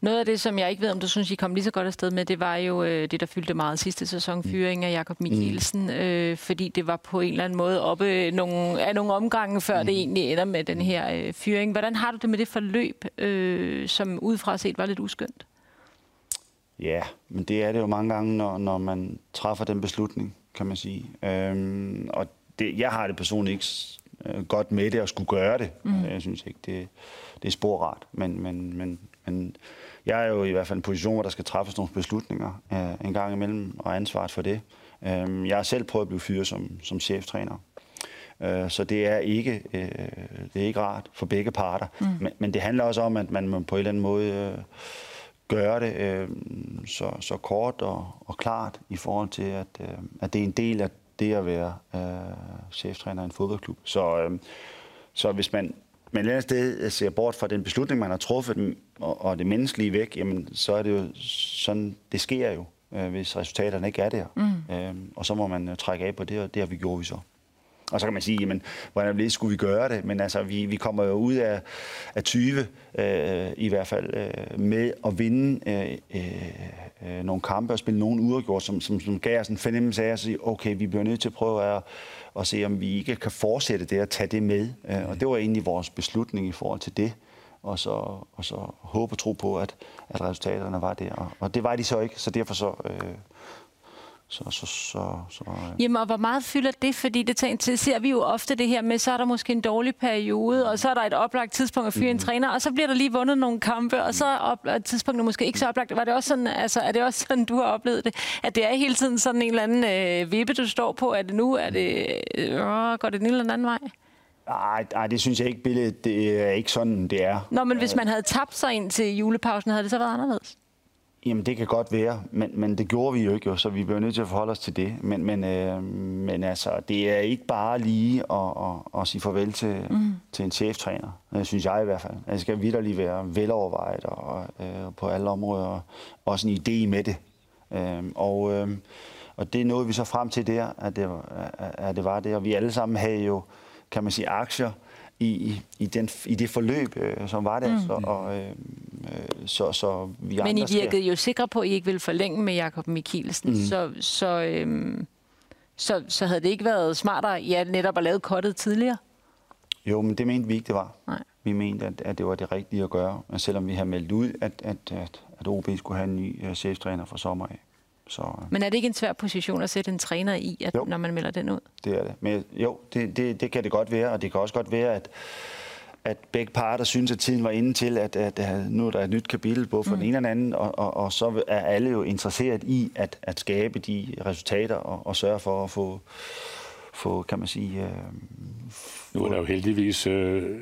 Noget af det, som jeg ikke ved, om du synes, I kom lige så godt afsted med, det var jo øh, det, der fyldte meget sidste sæson, mm. fyring af Jakob Mikkelsen, mm. øh, fordi det var på en eller anden måde oppe nogle, af nogle omgange, før mm. det egentlig ender med den her øh, fyring. Hvordan har du det med det forløb, øh, som udefra set var lidt uskyndt? Ja, men det er det jo mange gange, når, når man træffer den beslutning, kan man sige. Øhm, og det, jeg har det personligt ikke øh, godt med det at skulle gøre det. Mm. Jeg synes ikke, det, det er sporret. Men, men, men, men jeg er jo i hvert fald en position, hvor der skal træffes nogle beslutninger øh, en gang imellem, og ansvaret for det. Øhm, jeg har selv prøvet at blive fyret som, som cheftræner. Øh, så det er ikke øh, det er ikke rart for begge parter. Mm. Men, men det handler også om, at man på en eller anden måde... Øh, gøre det øh, så, så kort og, og klart i forhold til, at, øh, at det er en del af det at være øh, cheftræner i en fodboldklub. Så, øh, så hvis man men et andet sted ser bort fra den beslutning, man har truffet, og, og det menneskelige væk, jamen, så er det jo sådan, det sker jo, øh, hvis resultaterne ikke er der. Mm. Øh, og så må man øh, trække af på det, og det har vi gjort vi så. Og så kan man sige, jamen, hvordan skulle vi gøre det? Men altså, vi, vi kommer jo ud af, af 20 øh, i hvert fald øh, med at vinde øh, øh, nogle kampe og spille nogle uafgjort, som, som, som gav os en fornemmelse af at sige, okay, vi bliver nødt til at prøve at, at se, om vi ikke kan fortsætte det og tage det med. Øh, og det var egentlig vores beslutning i forhold til det og så, og så håbe og tro på, at, at resultaterne var der. Og, og det var de så ikke, så derfor så, øh, så, så, så, så, øh. Jamen, og hvor meget fylder det? Fordi det tænker, ser vi jo ofte det her med, så er der måske en dårlig periode, og så er der et oplagt tidspunkt at fyre mm. en mhm. træner, og så bliver der lige vundet nogle kampe, og så er tidspunktet måske ikke så oplagt. Var det også sådan, altså, er det også sådan, du har oplevet det? At det er hele tiden sådan en eller anden øh, vippe, du står på? Er det nu? Er det, øh, går det den eller anden vej? Nej, nej, det synes jeg ikke, billedet det er ikke sådan, det er. Nå, men hvis man havde tabt sig ind til julepausen, havde det så været anderledes? Jamen, det kan godt være, men, men det gjorde vi jo ikke, jo, så vi bliver nødt til at forholde os til det. Men, men, øh, men altså, det er ikke bare lige at, at, at sige farvel til, mm. til en cheftræner, det synes jeg i hvert fald. Altså, det skal vidderligt være velovervejet og, øh, på alle områder, også en idé med det. Øh, og, øh, og det nåede vi så frem til der, at det, at det var det, og vi alle sammen havde jo, kan man sige, aktier i, i, den, i det forløb, øh, som var der. Mm. Så, og, øh, så, så vi Men I virkede skal... jo sikre på, at I ikke ville forlænge med Jakob Mikkelsen, mm. så, så, øh, så, så havde det ikke været smartere ja, netop at lave kottet tidligere? Jo, men det mente vi ikke, det var. Nej. Vi mente, at, at det var det rigtige at gøre, selvom vi har meldt ud, at, at, at, at OB skulle have en ny uh, cheftræner fra sommer af. Så, Men er det ikke en svær position at sætte en træner i, at, når man melder den ud? Det er det. Men jo, det, det, det kan det godt være, og det kan også godt være, at, at begge parter synes, at tiden var inde til, at, at, at nu er der et nyt kapitel, både for mm. den ene og den anden, og, og, og så er alle jo interesseret i at, at skabe de resultater og, og sørge for at få, få kan man sige... Øh, nu er der jo heldigvis øh,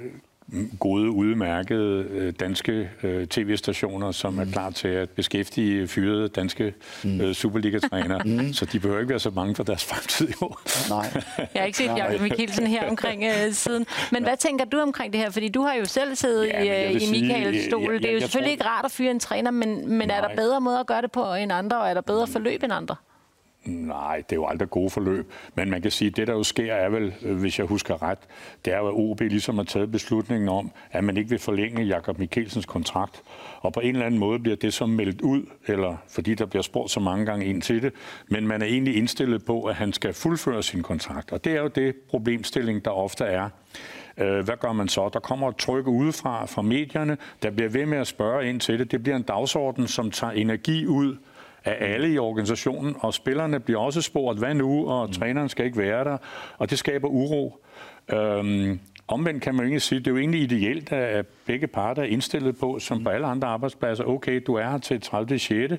gode, udmærkede øh, danske øh, tv-stationer, som mm. er klar til at beskæftige fyrede danske mm. øh, Superliga-trænere. Mm. Så de behøver ikke være så mange for deres fremtid i år. Nej. Jeg har ikke set Jacob Mikkelsen her omkring øh, siden. Men hvad tænker du omkring det her? Fordi du har jo selv siddet ja, i, i Michaels stol. det er jo selvfølgelig ikke rart at fyre en træner, men, men er der bedre måder at gøre det på end andre, og er der bedre forløb end andre? Nej, det er jo aldrig gode forløb. Men man kan sige, at det, der jo sker, er vel, øh, hvis jeg husker ret, det er jo, at OB ligesom har taget beslutningen om, at man ikke vil forlænge Jakob Mikkelsens kontrakt. Og på en eller anden måde bliver det så meldt ud, eller fordi der bliver spurgt så mange gange ind til det, men man er egentlig indstillet på, at han skal fuldføre sin kontrakt. Og det er jo det problemstilling, der ofte er. Øh, hvad gør man så? Der kommer et tryk udefra fra medierne, der bliver ved med at spørge ind til det. Det bliver en dagsorden, som tager energi ud af alle i organisationen, og spillerne bliver også spurgt, hvad nu, og mm. træneren skal ikke være der, og det skaber uro. Øhm, Omvendt kan man jo ikke sige, det er jo egentlig ideelt, at begge parter er indstillet på, som på alle andre arbejdspladser, okay, du er her til 30. 6.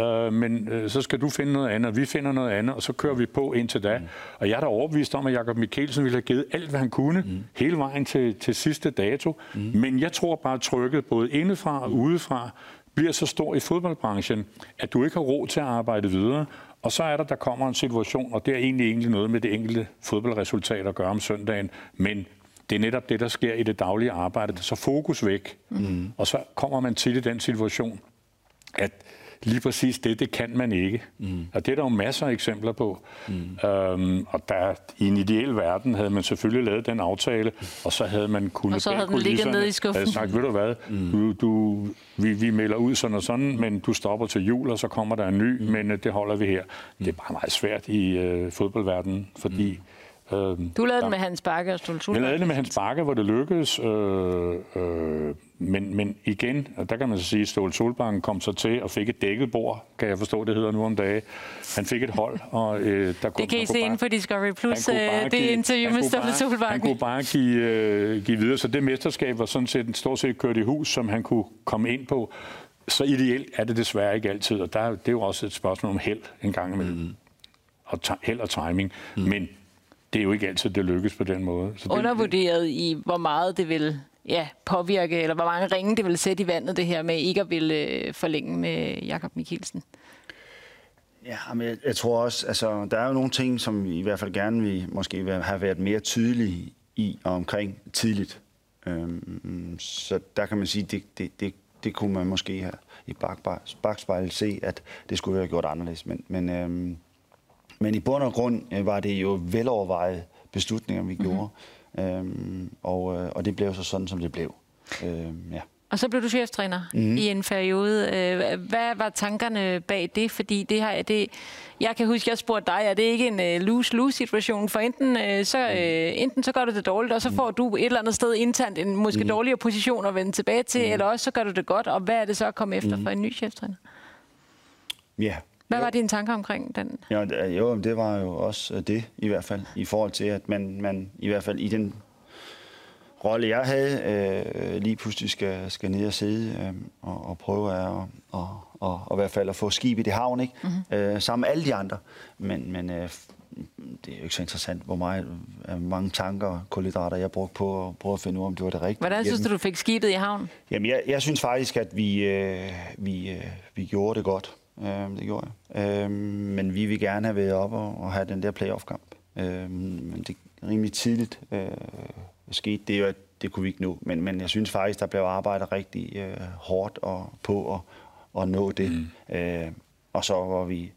Øh, men øh, så skal du finde noget andet, og vi finder noget andet, og så kører vi på indtil da. Mm. Og jeg er da overbevist om, at Jakob Mikkelsen ville have givet alt, hvad han kunne, mm. hele vejen til, til sidste dato. Mm. Men jeg tror bare, at trykket både indefra og udefra bliver så stor i fodboldbranchen, at du ikke har råd til at arbejde videre. Og så er der, der kommer en situation, og det er egentlig, egentlig noget med det enkelte fodboldresultat at gøre om søndagen, men det er netop det, der sker i det daglige arbejde. Så fokus væk, mm. og så kommer man til i den situation, at lige præcis det, det kan man ikke. Mm. Og det er der jo masser af eksempler på. Mm. Øhm, og der, i en ideel verden havde man selvfølgelig lavet den aftale, og så havde man kunnet... Og så havde den ligget nede i skuffen. Havde sagt, ved du hvad, mm. du, du, vi, vi melder ud sådan og sådan, men du stopper til jul, og så kommer der en ny, mm. men øh, det holder vi her. Mm. Det er bare meget svært i øh, fodboldverdenen, fordi... Mm Øh, du lavede det med Hans Bakke og Ståle Jeg lavede det med Hans Bakke, hvor det lykkedes. Øh, øh, men, men igen, der kan man så sige, at Ståle Solbakken kom så til og fik et dækket bord, kan jeg forstå, det hedder nu om dage. Han fik et hold. Og, øh, der kunne, det kan I se ind på Discovery Plus, øh, det give, interview med Ståle Solbakken. Han kunne bare give, øh, give videre, så det mesterskab var sådan set stort set kørt i hus, som han kunne komme ind på. Så ideelt er det desværre ikke altid, og der, det er jo også et spørgsmål om held en gang imellem. Mm. Og held og timing. Mm. Men det er jo ikke altid, det lykkes på den måde. Så Undervurderet i, hvor meget det vil ja, påvirke, eller hvor mange ringe det vil sætte i vandet, det her med ikke at ville øh, forlænge med Jakob Mikkelsen? Ja, men jeg, jeg tror også, altså, der er jo nogle ting, som vi i hvert fald gerne vil måske have været mere tydelige i og omkring tidligt. Øhm, så der kan man sige, det, det, det, det kunne man måske have i bagspejlet se, at det skulle være gjort anderledes. Men, men øhm, men i bund og grund øh, var det jo velovervejede beslutninger, vi mm-hmm. gjorde. Øhm, og, øh, og det blev så sådan, som det blev. Øhm, ja. Og så blev du cheftræner mm. i en periode. Øh, hvad var tankerne bag det? Fordi det her, det, jeg kan huske, jeg spurgte dig, er det ikke en lose-lose situation? For enten så, mm. enten så gør du det dårligt, og så mm. får du et eller andet sted internt en måske mm. dårligere position at vende tilbage til, mm. eller også så gør du det godt. Og hvad er det så at komme efter mm. for en ny cheftræner? Ja, hvad jo. var dine tanker omkring den? Ja, jo, det var jo også det i hvert fald, i forhold til, at man, man i hvert fald i den rolle, jeg havde, øh, lige pludselig skal, skal ned og sidde øh, og, og prøve at og, og, og, og i hvert fald at få skibet i havn, ikke? Mm-hmm. Øh, sammen med alle de andre. Men, men øh, det er jo ikke så interessant, hvor meget, øh, mange tanker og kulhydrater jeg brugte på at prøve at finde ud af, om det var det rigtige. Hvordan synes du, du fik skibet i havn? Jamen, jeg, jeg synes faktisk, at vi, øh, vi, øh, vi gjorde det godt. Øh, det gjorde jeg. Øh, men vi vil gerne have været op og, og have den der playoff-kamp. Øh, men det er rimelig tidligt øh, skete det jo, at det kunne vi ikke nå. Men, men jeg synes faktisk, der blev arbejdet rigtig øh, hårdt og, på at, at nå det. Mm. Øh, og så var vi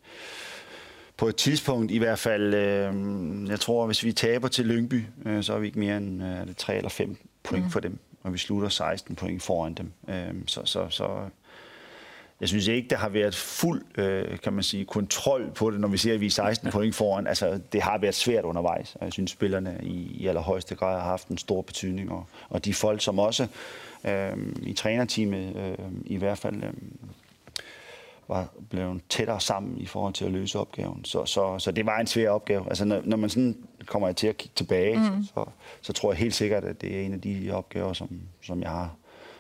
på et tidspunkt i hvert fald, øh, jeg tror, hvis vi taber til Lyngby, øh, så er vi ikke mere end øh, 3 eller 5 point mm. for dem, og vi slutter 16 point foran dem. Øh, så, så, så jeg synes ikke, der har været fuld øh, kan man sige, kontrol på det, når vi ser, at vi er 16 point foran. Altså, det har været svært undervejs, og jeg synes, spillerne i, i allerhøjeste grad har haft en stor betydning. Og, og de folk, som også øh, i trænerteamet øh, i hvert fald øh, var blevet tættere sammen i forhold til at løse opgaven. Så, så, så det var en svær opgave. Altså, når, når man sådan kommer til at kigge tilbage, mm. så, så tror jeg helt sikkert, at det er en af de opgaver, som, som jeg har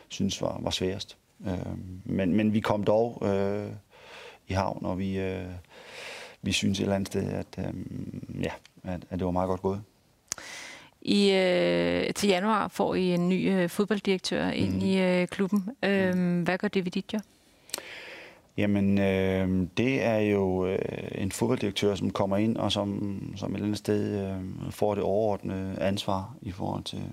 synes var, var sværest. Øh, men, men vi kom dog øh, i havn, og vi, øh, vi synes et eller andet sted, at, øh, ja, at, at det var meget godt gået. i, øh, til januar får I en ny øh, fodbolddirektør ind mm. i øh, klubben. Øh, hvad gør det ved dit job? Jamen, øh, det er jo øh, en fodbolddirektør, som kommer ind og som, som et eller andet sted øh, får det overordnede ansvar i forhold til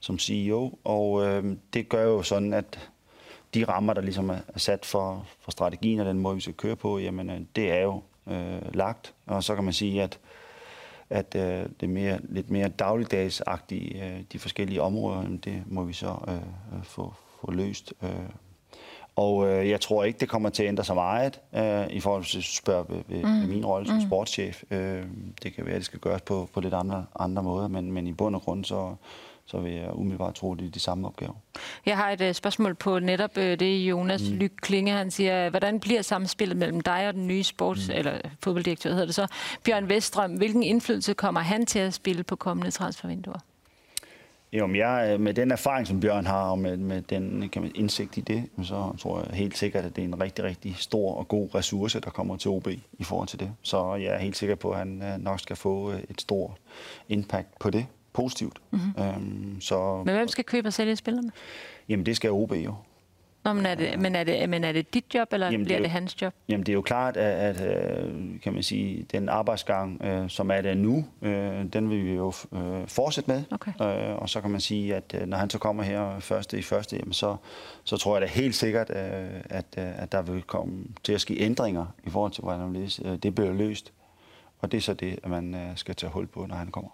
som CEO. Og øh, det gør jo sådan, at de rammer, der ligesom er sat for, for strategien og den måde, vi skal køre på, jamen øh, det er jo øh, lagt. Og så kan man sige, at at øh, det mere, lidt mere dagligdagsagtige, øh, de forskellige områder, det må vi så øh, øh, få, få løst. Øh. Og øh, jeg tror ikke, det kommer til at ændre sig meget øh, i forhold til at spørge ved, ved, mm. ved min rolle som mm. sportschef. Øh, det kan være, at det skal gøres på, på lidt andre, andre måder, men, men i bund og grund, så, så vil jeg umiddelbart tro, at det er de samme opgaver. Jeg har et uh, spørgsmål på netop uh, det, Jonas mm. Lyk Klinge. Han siger, hvordan bliver samspillet mellem dig og den nye sports- mm. eller fodbolddirektør, hedder det så, Bjørn Veststrøm? Hvilken indflydelse kommer han til at spille på kommende transfervinduer? Jo, men jeg, øh, med den erfaring, som Bjørn har, og med, med den kan man, indsigt i det, så tror jeg helt sikkert, at det er en rigtig, rigtig stor og god ressource, der kommer til OB i forhold til det. Så jeg er helt sikker på, at han nok skal få et stort impact på det positivt. Mm-hmm. Øhm, så, men hvem skal købe og sælge spillerne? Jamen, det skal OB jo. Nå, men, er det, men, er det, men er det dit job, eller jamen, bliver det, jo, det hans job? Jamen, det er jo klart, at, at øh, kan man sige, den arbejdsgang, øh, som er der nu, øh, den vil vi jo øh, fortsætte med. Okay. Øh, og så kan man sige, at når han så kommer her første i første, jamen, så, så tror jeg da helt sikkert, øh, at, at der vil komme til at ske ændringer i forhold til, hvordan det, det bliver løst. Og det er så det, at man skal tage hul på, når han kommer.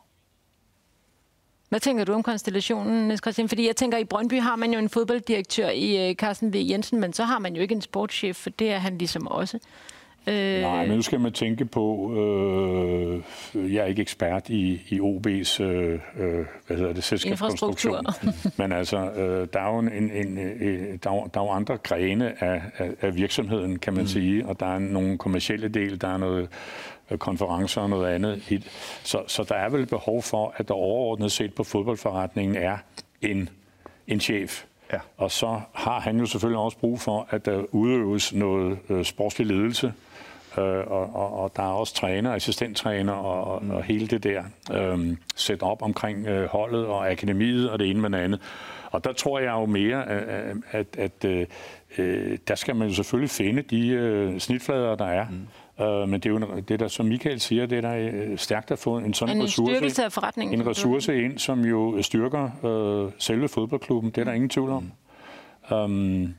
Hvad tænker du om konstellationen, Christian? Fordi jeg tænker, at i Brøndby har man jo en fodbolddirektør i øh, Carsten V. Jensen, men så har man jo ikke en sportschef, for det er han ligesom også. Øh... Nej, men nu skal man tænke på, øh, jeg er ikke ekspert i, i OB's øh, øh, hvad hedder det, selskabskonstruktion. men altså, øh, der er jo en, en, en, der, er, der er jo andre grene af, af, af virksomheden, kan man mm. sige, og der er nogle kommersielle del, der er noget Øh, konferencer og noget andet. Så, så der er vel behov for, at der overordnet set på fodboldforretningen er en, en chef. Ja. Og så har han jo selvfølgelig også brug for, at der udøves noget øh, sportslig ledelse. Øh, og, og, og der er også træner, assistenttræner og, mm. og hele det der øh, set op omkring øh, holdet og akademiet og det ene med det andet. Og der tror jeg jo mere, at, at, at øh, øh, der skal man jo selvfølgelig finde de øh, snitflader, der er. Mm. Uh, men det er jo det, der, som Michael siger, det er der øh, stærkt at få en sådan en ressource, af forretningen, en ressource ind, som jo styrker uh, selve fodboldklubben. Det er der ingen tvivl om. Mm. Um,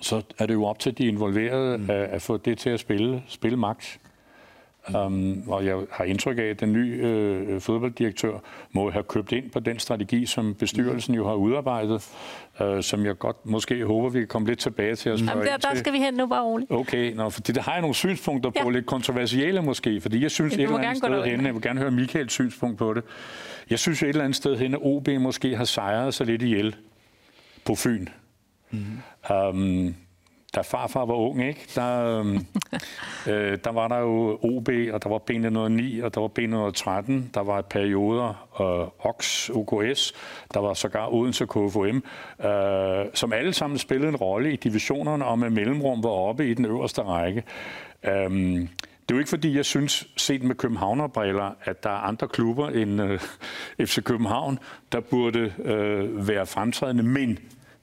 så er det jo op til de involverede mm. at, at få det til at spille, spille max. Um, og jeg har indtryk af, at den nye øh, fodbolddirektør må have købt ind på den strategi, som bestyrelsen jo har udarbejdet, øh, som jeg godt måske håber, vi kan komme lidt tilbage til at spørge Jamen, der, der skal vi hen nu, bare roligt. Okay, nå, for det, der har jeg nogle synspunkter på, ja. lidt kontroversielle måske, fordi jeg synes et eller andet sted henne, jeg vil gerne høre Michaels synspunkt på det, jeg synes et eller andet sted henne, at OB måske har sejret sig lidt ihjel på Fyn. Mm-hmm. Um, da farfar var ung, ikke? Der, øhm, øh, der var der jo OB, og der var B909, og der var B913. Der var perioder øh, OX, OKS, der var sågar Odense KFM, øh, som alle sammen spillede en rolle i divisionerne, og med mellemrum var oppe i den øverste række. Øhm, det er jo ikke fordi, jeg synes, set med københavnerbriller, at der er andre klubber end øh, FC København, der burde øh, være fremtrædende, men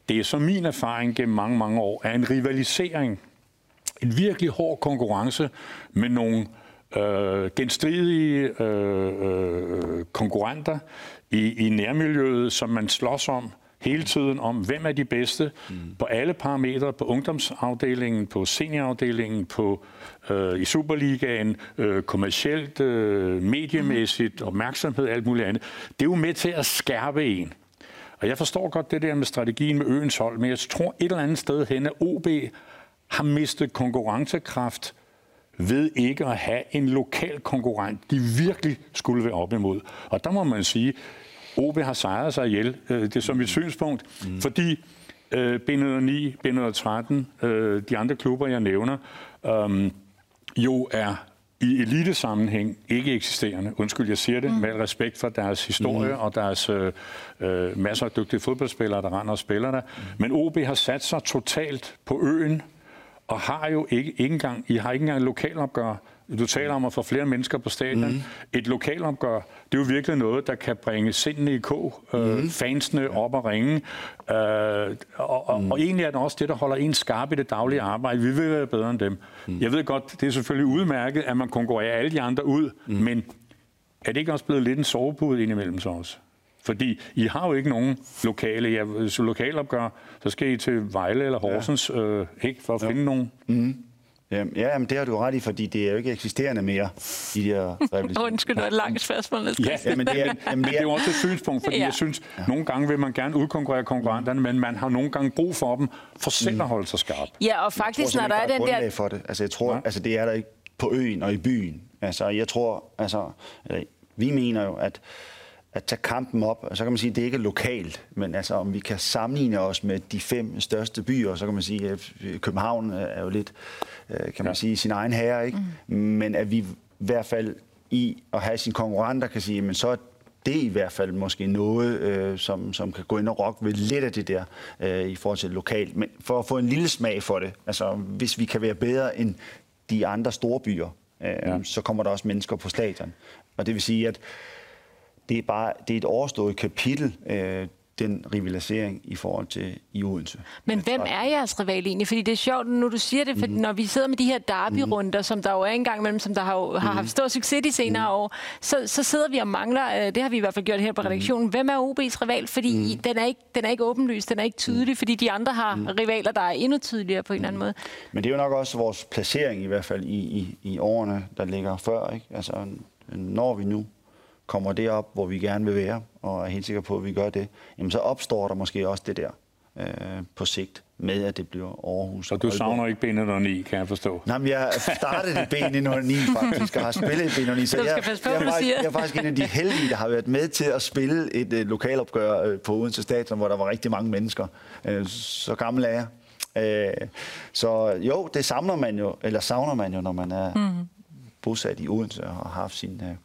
det er så min erfaring gennem mange, mange år, er en rivalisering. En virkelig hård konkurrence med nogle øh, genstridige øh, øh, konkurrenter i, i nærmiljøet, som man slås om hele tiden om, hvem er de bedste mm. på alle parametre, på ungdomsafdelingen, på seniorafdelingen, på øh, i Superligaen, øh, kommercielt, øh, mediemæssigt, opmærksomhed, alt muligt andet. Det er jo med til at skærpe en. Og jeg forstår godt det der med strategien med øens hold, men jeg tror et eller andet sted hen, at OB har mistet konkurrencekraft ved ikke at have en lokal konkurrent, de virkelig skulle være op imod. Og der må man sige, OB har sejret sig ihjel. Øh, det er som et synspunkt, mm. fordi øh, B109, B113, øh, de andre klubber, jeg nævner, øh, jo er i elitesammenhæng ikke eksisterende. Undskyld, jeg siger det, mm. med respekt for deres historie mm. og deres øh, øh, masser af dygtige fodboldspillere, der render og spiller der. Mm. Men OB har sat sig totalt på øen, og har jo ikke, ikke engang, I har ikke engang lokalopgør Du taler om at få flere mennesker på stadion. Mm. Et lokalopgør, det er jo virkelig noget, der kan bringe sindene i kog, mm. øh, fansene op og ringe. Øh, og, mm. og egentlig er det også det, der holder en skarp i det daglige arbejde. Vi vil være bedre end dem. Mm. Jeg ved godt, det er selvfølgelig udmærket, at man konkurrerer alle de andre ud, mm. men er det ikke også blevet lidt en sovepude indimellem så også? Fordi I har jo ikke nogen lokale. Ja, hvis lokalopgør, så skal I til Vejle eller Horsens, ja. øh, ikke, for at jo. finde nogen. Mm. Jamen, ja, men det har du ret i, fordi det er jo ikke eksisterende mere, de der revolutioner. Undskyld, det var et langt spørgsmål. Ja, ja, men det er, jamen, det er jo også et synspunkt, fordi ja. jeg synes, ja. nogle gange vil man gerne udkonkurrere konkurrenterne, men man har nogle gange brug for dem, for selv mm. at holde sig skarp. Ja, og faktisk, tror, når der er den der... For det. Altså, jeg tror, ja. altså, det er der ikke på øen og i byen. Altså, jeg tror, altså, vi mener jo, at at tage kampen op, og så kan man sige, at det ikke er lokalt, men altså om vi kan sammenligne os med de fem største byer, så kan man sige, at København er jo lidt, øh, kan man ja. sige, sin egen herre, ikke? Mm. Men at vi i hvert fald i at have sine konkurrenter kan sige, men så er det i hvert fald måske noget, øh, som, som kan gå ind og rokke ved lidt af det der øh, i forhold til lokalt. Men for at få en lille smag for det, altså hvis vi kan være bedre end de andre store byer, øh, ja. så kommer der også mennesker på stadion. Og det vil sige, at det er bare det er et overstået kapitel, øh, den rivalisering i forhold til i Odense. Men hvem er jeres rival egentlig? Fordi det er sjovt, når du siger det, for mm-hmm. når vi sidder med de her derby-runder, mm-hmm. som der jo er engang imellem, som der har, har mm-hmm. haft stor succes de senere mm-hmm. år, så, så sidder vi og mangler, øh, det har vi i hvert fald gjort her på redaktionen, mm-hmm. hvem er OB's rival? Fordi mm-hmm. den, er ikke, den er ikke åbenlyst, den er ikke tydelig, fordi de andre har mm-hmm. rivaler, der er endnu tydeligere på en eller anden måde. Men det er jo nok også vores placering i hvert fald i, i, i årene, der ligger før. Ikke? Altså, når vi nu kommer det op, hvor vi gerne vil være, og er helt sikker på, at vi gør det, jamen så opstår der måske også det der øh, på sigt med, at det bliver Aarhus. Så du savner ikke B909, kan jeg forstå? Nej, men jeg startede i B909 faktisk, og har spillet i B909, så jeg, jeg, jeg, er faktisk, jeg er faktisk en af de heldige, der har været med til at spille et uh, lokalopgør uh, på Odense Stadion, hvor der var rigtig mange mennesker. Uh, så gammel er jeg. Uh, så jo, det samler man jo, eller savner man jo, når man er mm. bosat i Odense og har haft sin... Uh,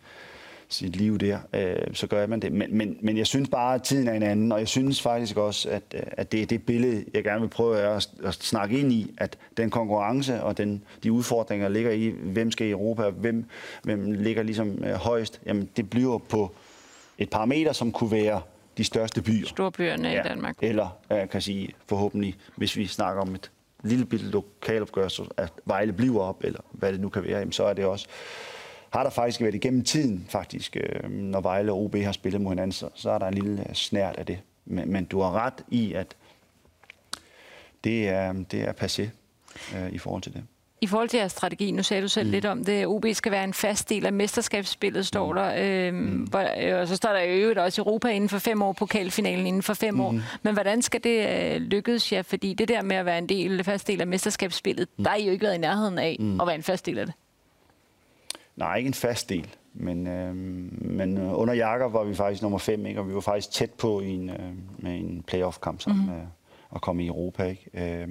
sit liv der, øh, så gør man det. Men, men, men jeg synes bare, at tiden er en anden, og jeg synes faktisk også, at, øh, at det er det billede, jeg gerne vil prøve at, at snakke ind i, at den konkurrence og den, de udfordringer, ligger i, hvem skal i Europa, hvem, hvem ligger ligesom øh, højst, jamen det bliver på et parameter, som kunne være de største byer. Storbyerne ja, i Danmark. Eller, jeg kan sige, forhåbentlig, hvis vi snakker om et lille bitte lokalopgør, så at Vejle bliver op, eller hvad det nu kan være, jamen, så er det også har der faktisk været igennem tiden, faktisk, øh, når Vejle og OB har spillet mod hinanden, så, så er der en lille snært af det. Men, men du har ret i, at det er, det er passé øh, i forhold til det. I forhold til jeres strategi, nu sagde du selv mm. lidt om det, OB skal være en fast del af mesterskabsspillet, står mm. der. Øhm, mm. hvor, øh, og så står der i øvrigt også Europa inden for fem år, pokalfinalen inden for fem mm. år. Men hvordan skal det øh, lykkes, ja? Fordi det der med at være en del, fast del af mesterskabsspillet, mm. der er I jo ikke været i nærheden af mm. at være en fast del af det. Nej, ikke en fast del. Men, øh, men under Jakob var vi faktisk nummer 5, ikke? og vi var faktisk tæt på i en, øh, med en playoff-kamp sammen mm-hmm. med at komme i Europa. Ikke? Øh,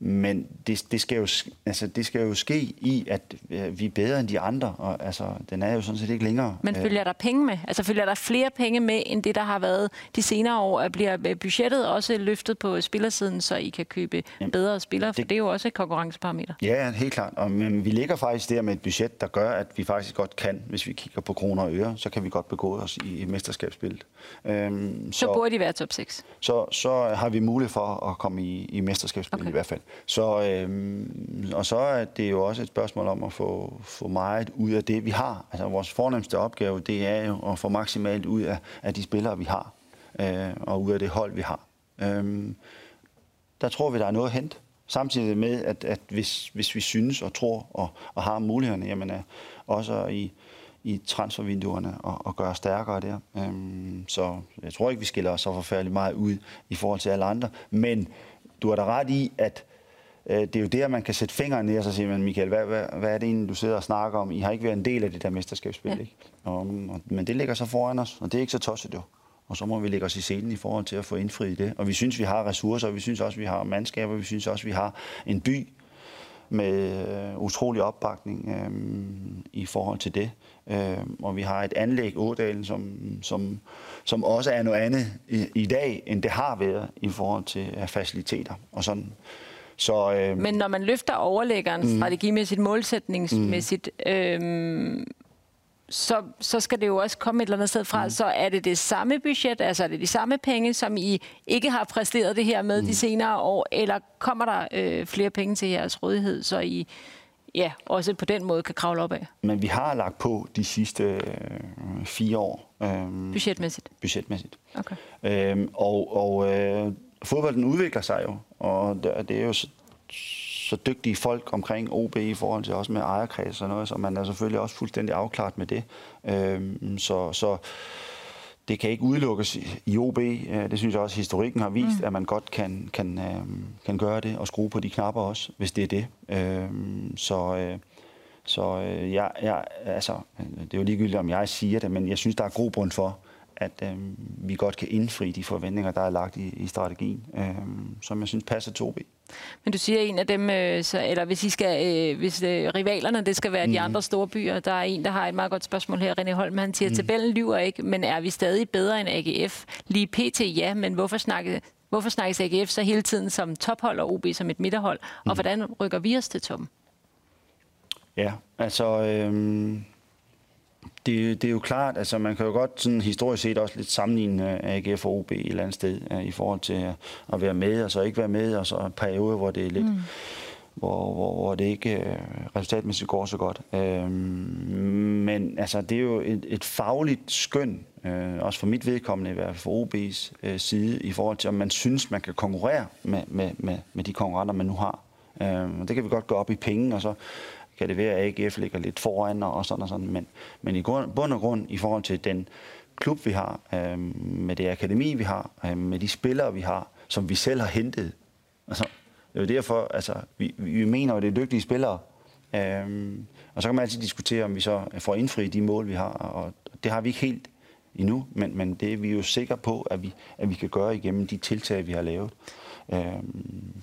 men det, det, skal jo, altså, det skal jo ske i, at øh, vi er bedre end de andre, og altså, den er jo sådan set ikke længere. Men følger der penge med? Altså følger der flere penge med, end det, der har været de senere år? Bliver budgettet også løftet på spillersiden, så I kan købe Jamen, bedre spillere? For det, det er jo også et konkurrenceparameter. Ja, helt klart. Og, men vi ligger faktisk der med et budget, der gør, at vi faktisk godt kan, hvis vi kigger på kroner og øre, så kan vi godt begå os i, i mesterskabsspillet. Øhm, så, så burde de være top 6? Så, så har vi mulighed for at komme i, i mesterskabsspillet okay. i hvert fald. Så, øh, og så er det jo også et spørgsmål om at få, få meget ud af det, vi har. Altså vores fornemmeste opgave, det er jo at få maksimalt ud af, af de spillere, vi har, øh, og ud af det hold, vi har. Øh, der tror vi, der er noget at hente. Samtidig med, at, at hvis, hvis vi synes og tror og, og har mulighederne, jamen er også i, i transfervinduerne og, og gøre stærkere der. Øhm, så jeg tror ikke, vi skiller os så forfærdeligt meget ud i forhold til alle andre. Men du har da ret i, at Øh, det er jo der, man kan sætte fingeren ned og så sige, Michael, hvad, hvad, hvad er det egentlig, du sidder og snakker om? I har ikke været en del af det der mesterskabsspil, ja. ikke? Og, og, men det ligger så foran os, og det er ikke så tosset jo. Og så må vi lægge os i scenen i forhold til at få indfriet det. Og vi synes, vi har ressourcer, og vi synes også, vi har mandskaber, vi synes også, vi har en by med øh, utrolig opbakning øh, i forhold til det. Øh, og vi har et anlæg, Ådalen, som, som, som også er noget andet i, i dag, end det har været i forhold til uh, faciliteter. Og sådan Så, øh, Men når man løfter overlæggeren mm. strategimæssigt, målsætningsmæssigt, mm. øhm, så, så skal det jo også komme et eller andet sted fra. Mm. Så er det det samme budget, altså er det de samme penge, som I ikke har præsteret det her med mm. de senere år, eller kommer der øh, flere penge til jeres rådighed, så I ja, også på den måde kan kravle op af? Men vi har lagt på de sidste øh, fire år. Øh, budgetmæssigt? Budgetmæssigt. Okay. Øh, og og øh, fodbolden udvikler sig jo, og det er jo så, så dygtige folk omkring OB i forhold til også med ejerkreds og noget, så man er selvfølgelig også fuldstændig afklaret med det. Øh, så, så det kan ikke udelukkes i OB. Øh, det synes jeg også, historikken har vist, mm. at man godt kan, kan, øh, kan gøre det og skrue på de knapper også, hvis det er det. Øh, så så jeg, jeg, altså, det er jo ligegyldigt, om jeg siger det, men jeg synes, der er god grund for, at øh, vi godt kan indfri de forventninger, der er lagt i, i strategien, øh, som jeg synes passer til OB. Men du siger en af dem, øh, så, eller hvis, I skal, øh, hvis øh, rivalerne, det skal være mm. de mhm. andre store byer, der er en, der har et meget godt spørgsmål her, René Holm, han siger, mm. tabellen lyver ikke, men er vi stadig bedre end AGF? Lige pt. ja, men hvorfor snakke Hvorfor snakkes AGF så hele tiden som tophold og OB som et midterhold? Og mm. hvordan rykker vi os til toppen? Ja, altså... Øh det, det er jo klart, altså man kan jo godt sådan historisk set også lidt sammenligne øh, AGF og OB et eller andet sted uh, i forhold til uh, at være med, og så ikke være med, og så en periode, hvor det er lidt... Mm. Hvor, hvor, hvor det ikke uh, resultatmæssigt går så godt. Uh, men altså, det er jo et, et fagligt skøn, uh, også for mit vedkommende i hvert fald for OB's uh, side, i forhold til, om man synes, man kan konkurrere med, med, med, med de konkurrenter, man nu har. Uh, det kan vi godt gå op i penge, og så kan det være, at AGF ligger lidt foran og sådan og sådan. Men, men i grund, bund og grund, i forhold til den klub, vi har, øh, med det akademi, vi har, øh, med de spillere, vi har, som vi selv har hentet. Altså, det er jo derfor, altså, vi, vi mener jo, det er dygtige spillere. Øh, og så kan man altid diskutere, om vi så får indfri de mål, vi har. Og det har vi ikke helt endnu, men, men det er vi jo sikre på, at vi, at vi kan gøre igennem de tiltag, vi har lavet. Øh,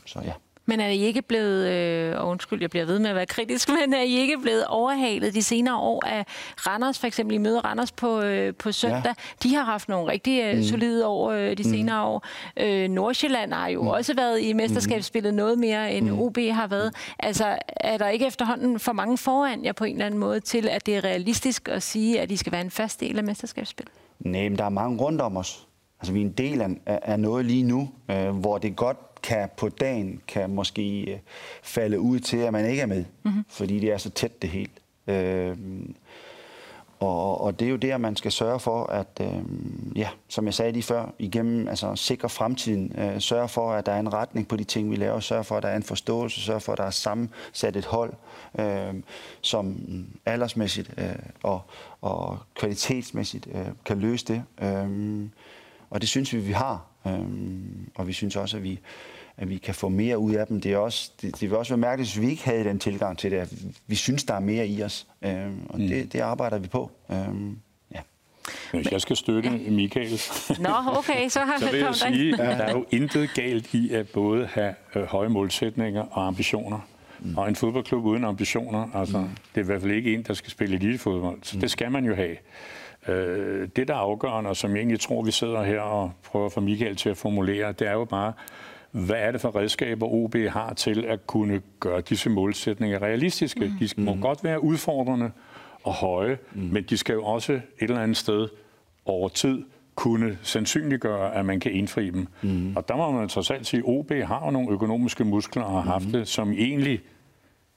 så ja. Men er I ikke blevet, øh, og undskyld, jeg bliver ved med at være kritisk, men er I ikke blevet overhalet de senere år af Randers, for eksempel I møder Randers på, øh, på søndag. Ja. De har haft nogle rigtig øh, mm. solide år øh, de mm. senere år. Øh, Nordsjælland har jo mm. også været i mesterskabsspillet mm. noget mere, end mm. OB har været. Altså, er der ikke efterhånden for mange foran jer på en eller anden måde til, at det er realistisk at sige, at de skal være en fast del af mesterskabsspillet? Nej, men der er mange rundt om os. Altså, vi er en del af, af noget lige nu, øh, hvor det godt kan på dagen kan måske øh, falde ud til, at man ikke er med, mm-hmm. fordi det er så tæt det hele. Øh, og, og det er jo der, man skal sørge for, at, øh, ja, som jeg sagde lige før, igennem altså, sikre fremtiden, øh, sørge for, at der er en retning på de ting, vi laver, sørge for, at der er en forståelse, sørge for, at der er sammensat et hold, øh, som aldersmæssigt øh, og, og kvalitetsmæssigt øh, kan løse det. Øh, og det synes vi, vi har. Øh, og vi synes også, at vi, at vi kan få mere ud af dem. Det, er også, det, det vil også være mærkeligt, hvis vi ikke havde den tilgang til det. Vi synes, der er mere i os, øh, og mm. det, det arbejder vi på. Øh, ja. Hvis jeg skal støtte Michael, Nå, okay, så, har så vil jeg sige, at der er jo intet galt i at både have øh, høje målsætninger og ambitioner. Mm. Og en fodboldklub uden ambitioner, altså, mm. det er i hvert fald ikke en, der skal spille elitefodbold. Så mm. det skal man jo have. Øh, det, der er afgørende, og som jeg egentlig tror, vi sidder her og prøver at få Michael til at formulere, det er jo bare, hvad er det for redskaber, OB har til at kunne gøre disse målsætninger realistiske? Mm. De må mm. godt være udfordrende og høje, mm. men de skal jo også et eller andet sted over tid kunne sandsynliggøre, at man kan indfri dem. Mm. Og der må man trods alt sige, at OB har jo nogle økonomiske muskler og har haft mm. det, som egentlig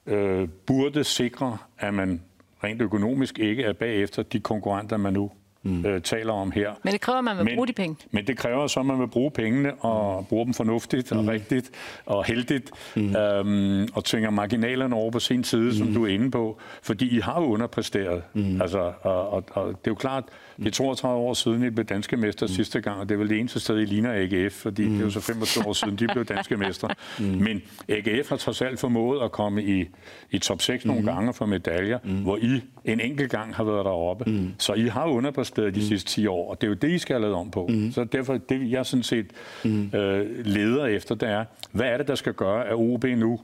øh, burde sikre, at man rent økonomisk ikke er bagefter de konkurrenter, man nu mm. øh, taler om her. Men det kræver, at man vil men, bruge de penge. Men det kræver så, at man vil bruge pengene og mm. bruge dem fornuftigt og mm. rigtigt og heldigt mm. øhm, og tvinger marginalerne over på sin side, mm. som du er inde på, fordi I har jo underpræsteret. Mm. Altså, og, og, og det er jo klart, det er 32 år siden, I blev danske mester mm. sidste gang, og det er vel det eneste sted, I ligner AGF, fordi mm. det er jo så 25 år siden, de blev danske mestre. Mm. Men AGF har trods alt formået at komme i, i top 6 mm. nogle gange for medaljer, mm. hvor I en enkelt gang har været deroppe. Mm. Så I har underpræsteret de mm. sidste 10 år, og det er jo det, I skal have lavet om på. Mm. Så derfor, det jeg sådan set mm. øh, leder efter, det er, hvad er det, der skal gøre, at OB nu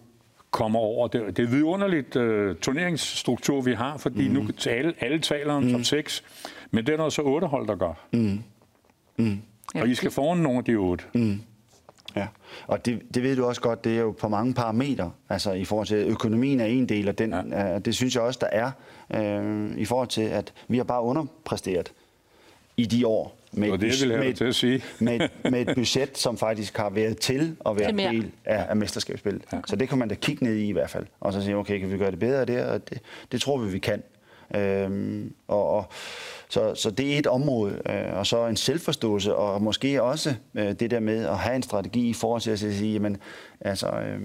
kommer over. Det, det er vidunderligt uh, turneringsstruktur, vi har, fordi mm. nu alle, alle taler om mm. top 6, men det er der så otte hold, der gør. Mm. Mm. Og I skal foran nogle af de otte. Mm. Ja, og det, det ved du også godt, det er jo på mange parametre. Altså i forhold til økonomien er en del, og den, ja. det synes jeg også, der er. Øh, I forhold til, at vi har bare underpræsteret i de år. Med og det, jeg vil med, til at sige. med, med et budget, som faktisk har været til at være en del af, af mesterskabsspillet. Ja. Så det kan man da kigge ned i i hvert fald. Og så sige, okay, kan vi gøre det bedre der? Og det, det tror vi, vi kan. Øhm, og, og, så, så det er et område, øh, og så en selvforståelse, og måske også øh, det der med at have en strategi i forhold til at sige, jamen, altså, øh,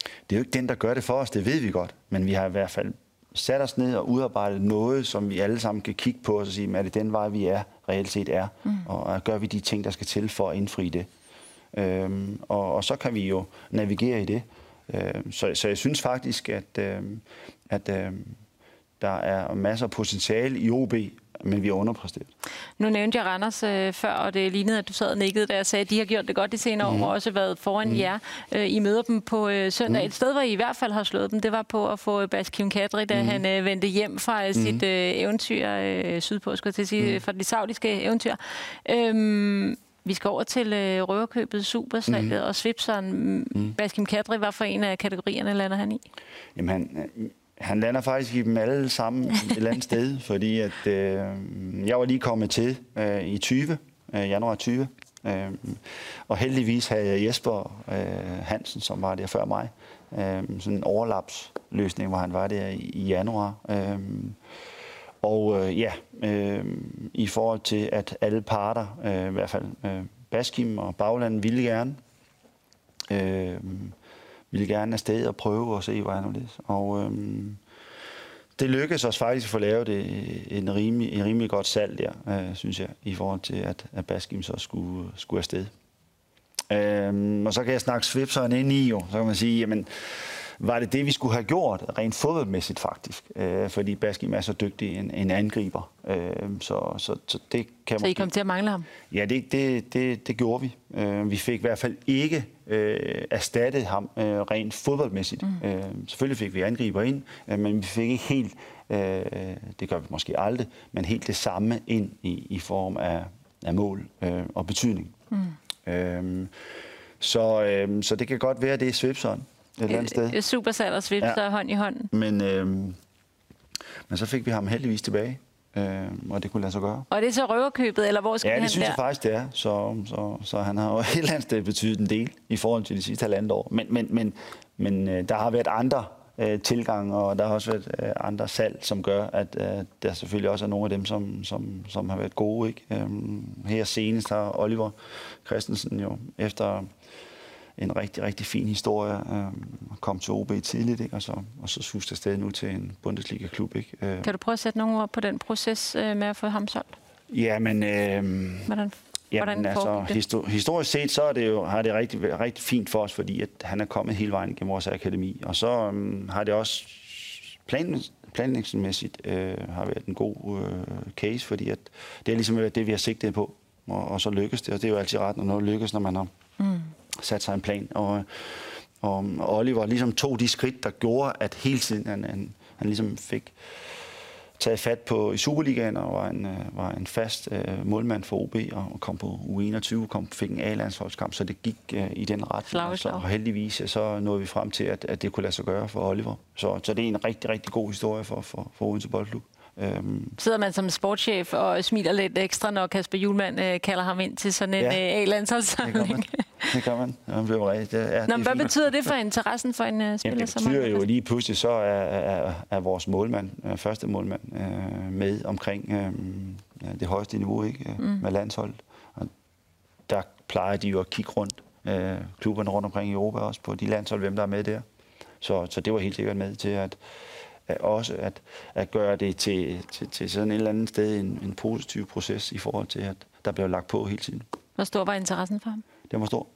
det er jo ikke den, der gør det for os, det ved vi godt, men vi har i hvert fald sat os ned og udarbejdet noget, som vi alle sammen kan kigge på og sige, er det den vej, vi er, reelt set er, mm. og gør vi de ting, der skal til for at indfri det. Øhm, og, og så kan vi jo navigere i det. Øhm, så, så jeg synes faktisk, at, øhm, at øhm, der er masser af potentiale i OB, men vi har underpræsteret. Nu nævnte jeg Randers øh, før, og det lignede, at du sad og nikkede, da jeg sagde, at de har gjort det godt de senere mm. år, og også været foran mm. jer. Øh, I møder dem på øh, søndag. Mm. Et sted, hvor I i hvert fald har slået dem, det var på at få Bas Kim Kadri, da mm. han øh, vendte hjem fra øh, sit mm. øh, eventyr øh, sydpå, skal jeg til sige, mm. fra det saudiske eventyr. Øhm, vi skal over til øh, røverkøbet, supersalget mm. og svipseren. Mm. Baskim Kadri var for en af kategorierne, lander han i? Jamen, han, han lander faktisk i dem alle sammen et eller andet sted, fordi at, øh, jeg var lige kommet til øh, i 20, øh, januar 20, øh, og heldigvis havde jeg Jesper øh, Hansen, som var der før mig, øh, sådan en overlapsløsning, hvor han var der i, i januar. Øh, og øh, ja, øh, i forhold til, at alle parter, øh, i hvert fald øh, Baskim og Bagland, ville gerne, øh, ville gerne afsted og prøve og se, hvordan det. Og øhm, det lykkedes os faktisk at få lavet øh, en rimelig, en rimelig godt salg der, øh, synes jeg, i forhold til, at, at Baskim så skulle, skulle afsted. Øhm, og så kan jeg snakke svipseren ind i jo, så kan man sige, jamen, var det det, vi skulle have gjort, rent fodboldmæssigt faktisk, øh, fordi Baskim er så dygtig en, en angriber. Øh, så, så, så det kan Så I kom til at mangle ham? Ja, det, det, det, det gjorde vi. Øh, vi fik i hvert fald ikke øh, erstattet ham øh, rent fodboldmæssigt. Mm. Øh, selvfølgelig fik vi angriber ind, øh, men vi fik ikke helt, øh, det gør vi måske aldrig, men helt det samme ind i, i form af, af mål øh, og betydning. Mm. Øh, så, øh, så det kan godt være, at det er svipseren et eller andet sted. Super salg og svipser ja. hånd i hånd. Men, øh, men så fik vi ham heldigvis tilbage. Øh, og det kunne lade sig gøre. Og det er så røverkøbet, eller hvor skal ja, han det synes der? jeg faktisk, det er. Så, så, så han har jo et eller andet sted betydet en del i forhold til de sidste halvandet år. Men, men, men, men øh, der har været andre øh, tilgang, og der har også været øh, andre salg, som gør, at øh, der selvfølgelig også er nogle af dem, som, som, som har været gode. Ikke? Øh, her senest har Oliver Christensen jo efter en rigtig, rigtig fin historie. Øh, kom til OB tidligt, ikke? Og, så, og så suste afsted nu til en Bundesliga-klub. Ikke? Øh. Kan du prøve at sætte nogle ord på den proces øh, med at få ham solgt? Ja, men... Øh, hvordan, Jamen, hvordan altså, histor- historisk set, så er det jo, har det rigtig, rigtig fint for os, fordi at han er kommet hele vejen gennem vores akademi. Og så øh, har det også plan, planlægningsmæssigt øh, har været en god øh, case, fordi at det er ligesom det, vi har sigtet på. Og, og så lykkes det, og det er jo altid ret, når noget lykkes, når man har mm sat sig en plan. Og, og, Oliver ligesom tog de skridt, der gjorde, at hele tiden han, han, han ligesom fik taget fat på i Superligaen og var en, øh, var en fast uh, målmand for OB og kom på U21, kom, fik en A-landsholdskamp, så det gik uh, i den retning. Og, så, og heldigvis så nåede vi frem til, at, at det kunne lade sig gøre for Oliver. Så, så det er en rigtig, rigtig god historie for, for, for Odense Boldklub. Øhm. Sidder man som sportschef og smiler lidt ekstra, når Kasper Julemand øh, kalder ham ind til sådan en ja, øh, A-landsholdssamling? Det gør man. Det man. Det, det er, Nå, hvad betyder det for interessen for en uh, spiller som Det betyder jo lige pludselig, så er, er, er vores målmand, uh, første målmand, uh, med omkring uh, det højeste niveau ikke, uh, mm. med landshold. Og der plejer de jo at kigge rundt, uh, klubberne rundt omkring i Europa også, på de landshold, hvem der er med der. Så, så det var helt sikkert med til, at at også at, at gøre det til, til, til sådan et eller andet sted en, en positiv proces i forhold til, at der bliver lagt på hele tiden. Hvor stor var interessen for ham? Den var stor.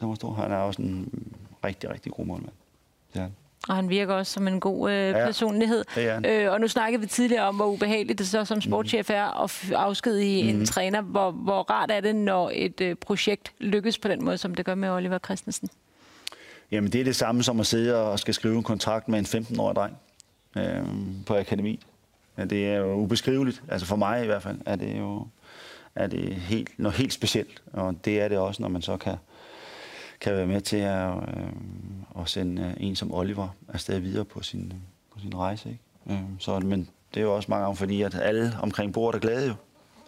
Den var stor. Han er også en rigtig, rigtig god målmand. Det er han. Og han virker også som en god øh, personlighed. Ja, øh, og nu snakkede vi tidligere om, hvor ubehageligt det så som sportschef er at afskedige mm. en mhm. træner. Hvor, hvor rart er det, når et øh, projekt lykkes på den måde, som det gør med Oliver Christensen? Jamen, det er det samme som at sidde og skal skrive en kontrakt med en 15-årig dreng øh, på akademiet. Ja, det er jo ubeskriveligt, altså for mig i hvert fald, er det jo er det helt, noget helt specielt, og det er det også, når man så kan, kan være med til at, øh, at sende øh, en som Oliver afsted videre på sin, på sin rejse. Ikke? Øh, så, men det er jo også mange gange, fordi at alle omkring bordet er glade jo.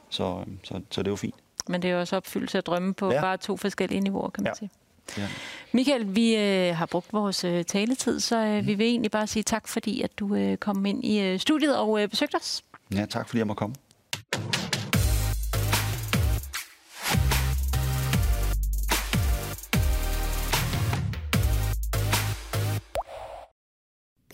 Så, så, så det er jo fint. Men det er jo også opfyldelse af drømme på ja. bare to forskellige niveauer, kan man ja. sige. Ja. Michael, vi øh, har brugt vores øh, taletid, så øh, mm. vi vil egentlig bare sige tak, fordi at du øh, kom ind i øh, studiet og øh, besøgte os. Ja, tak fordi jeg må komme.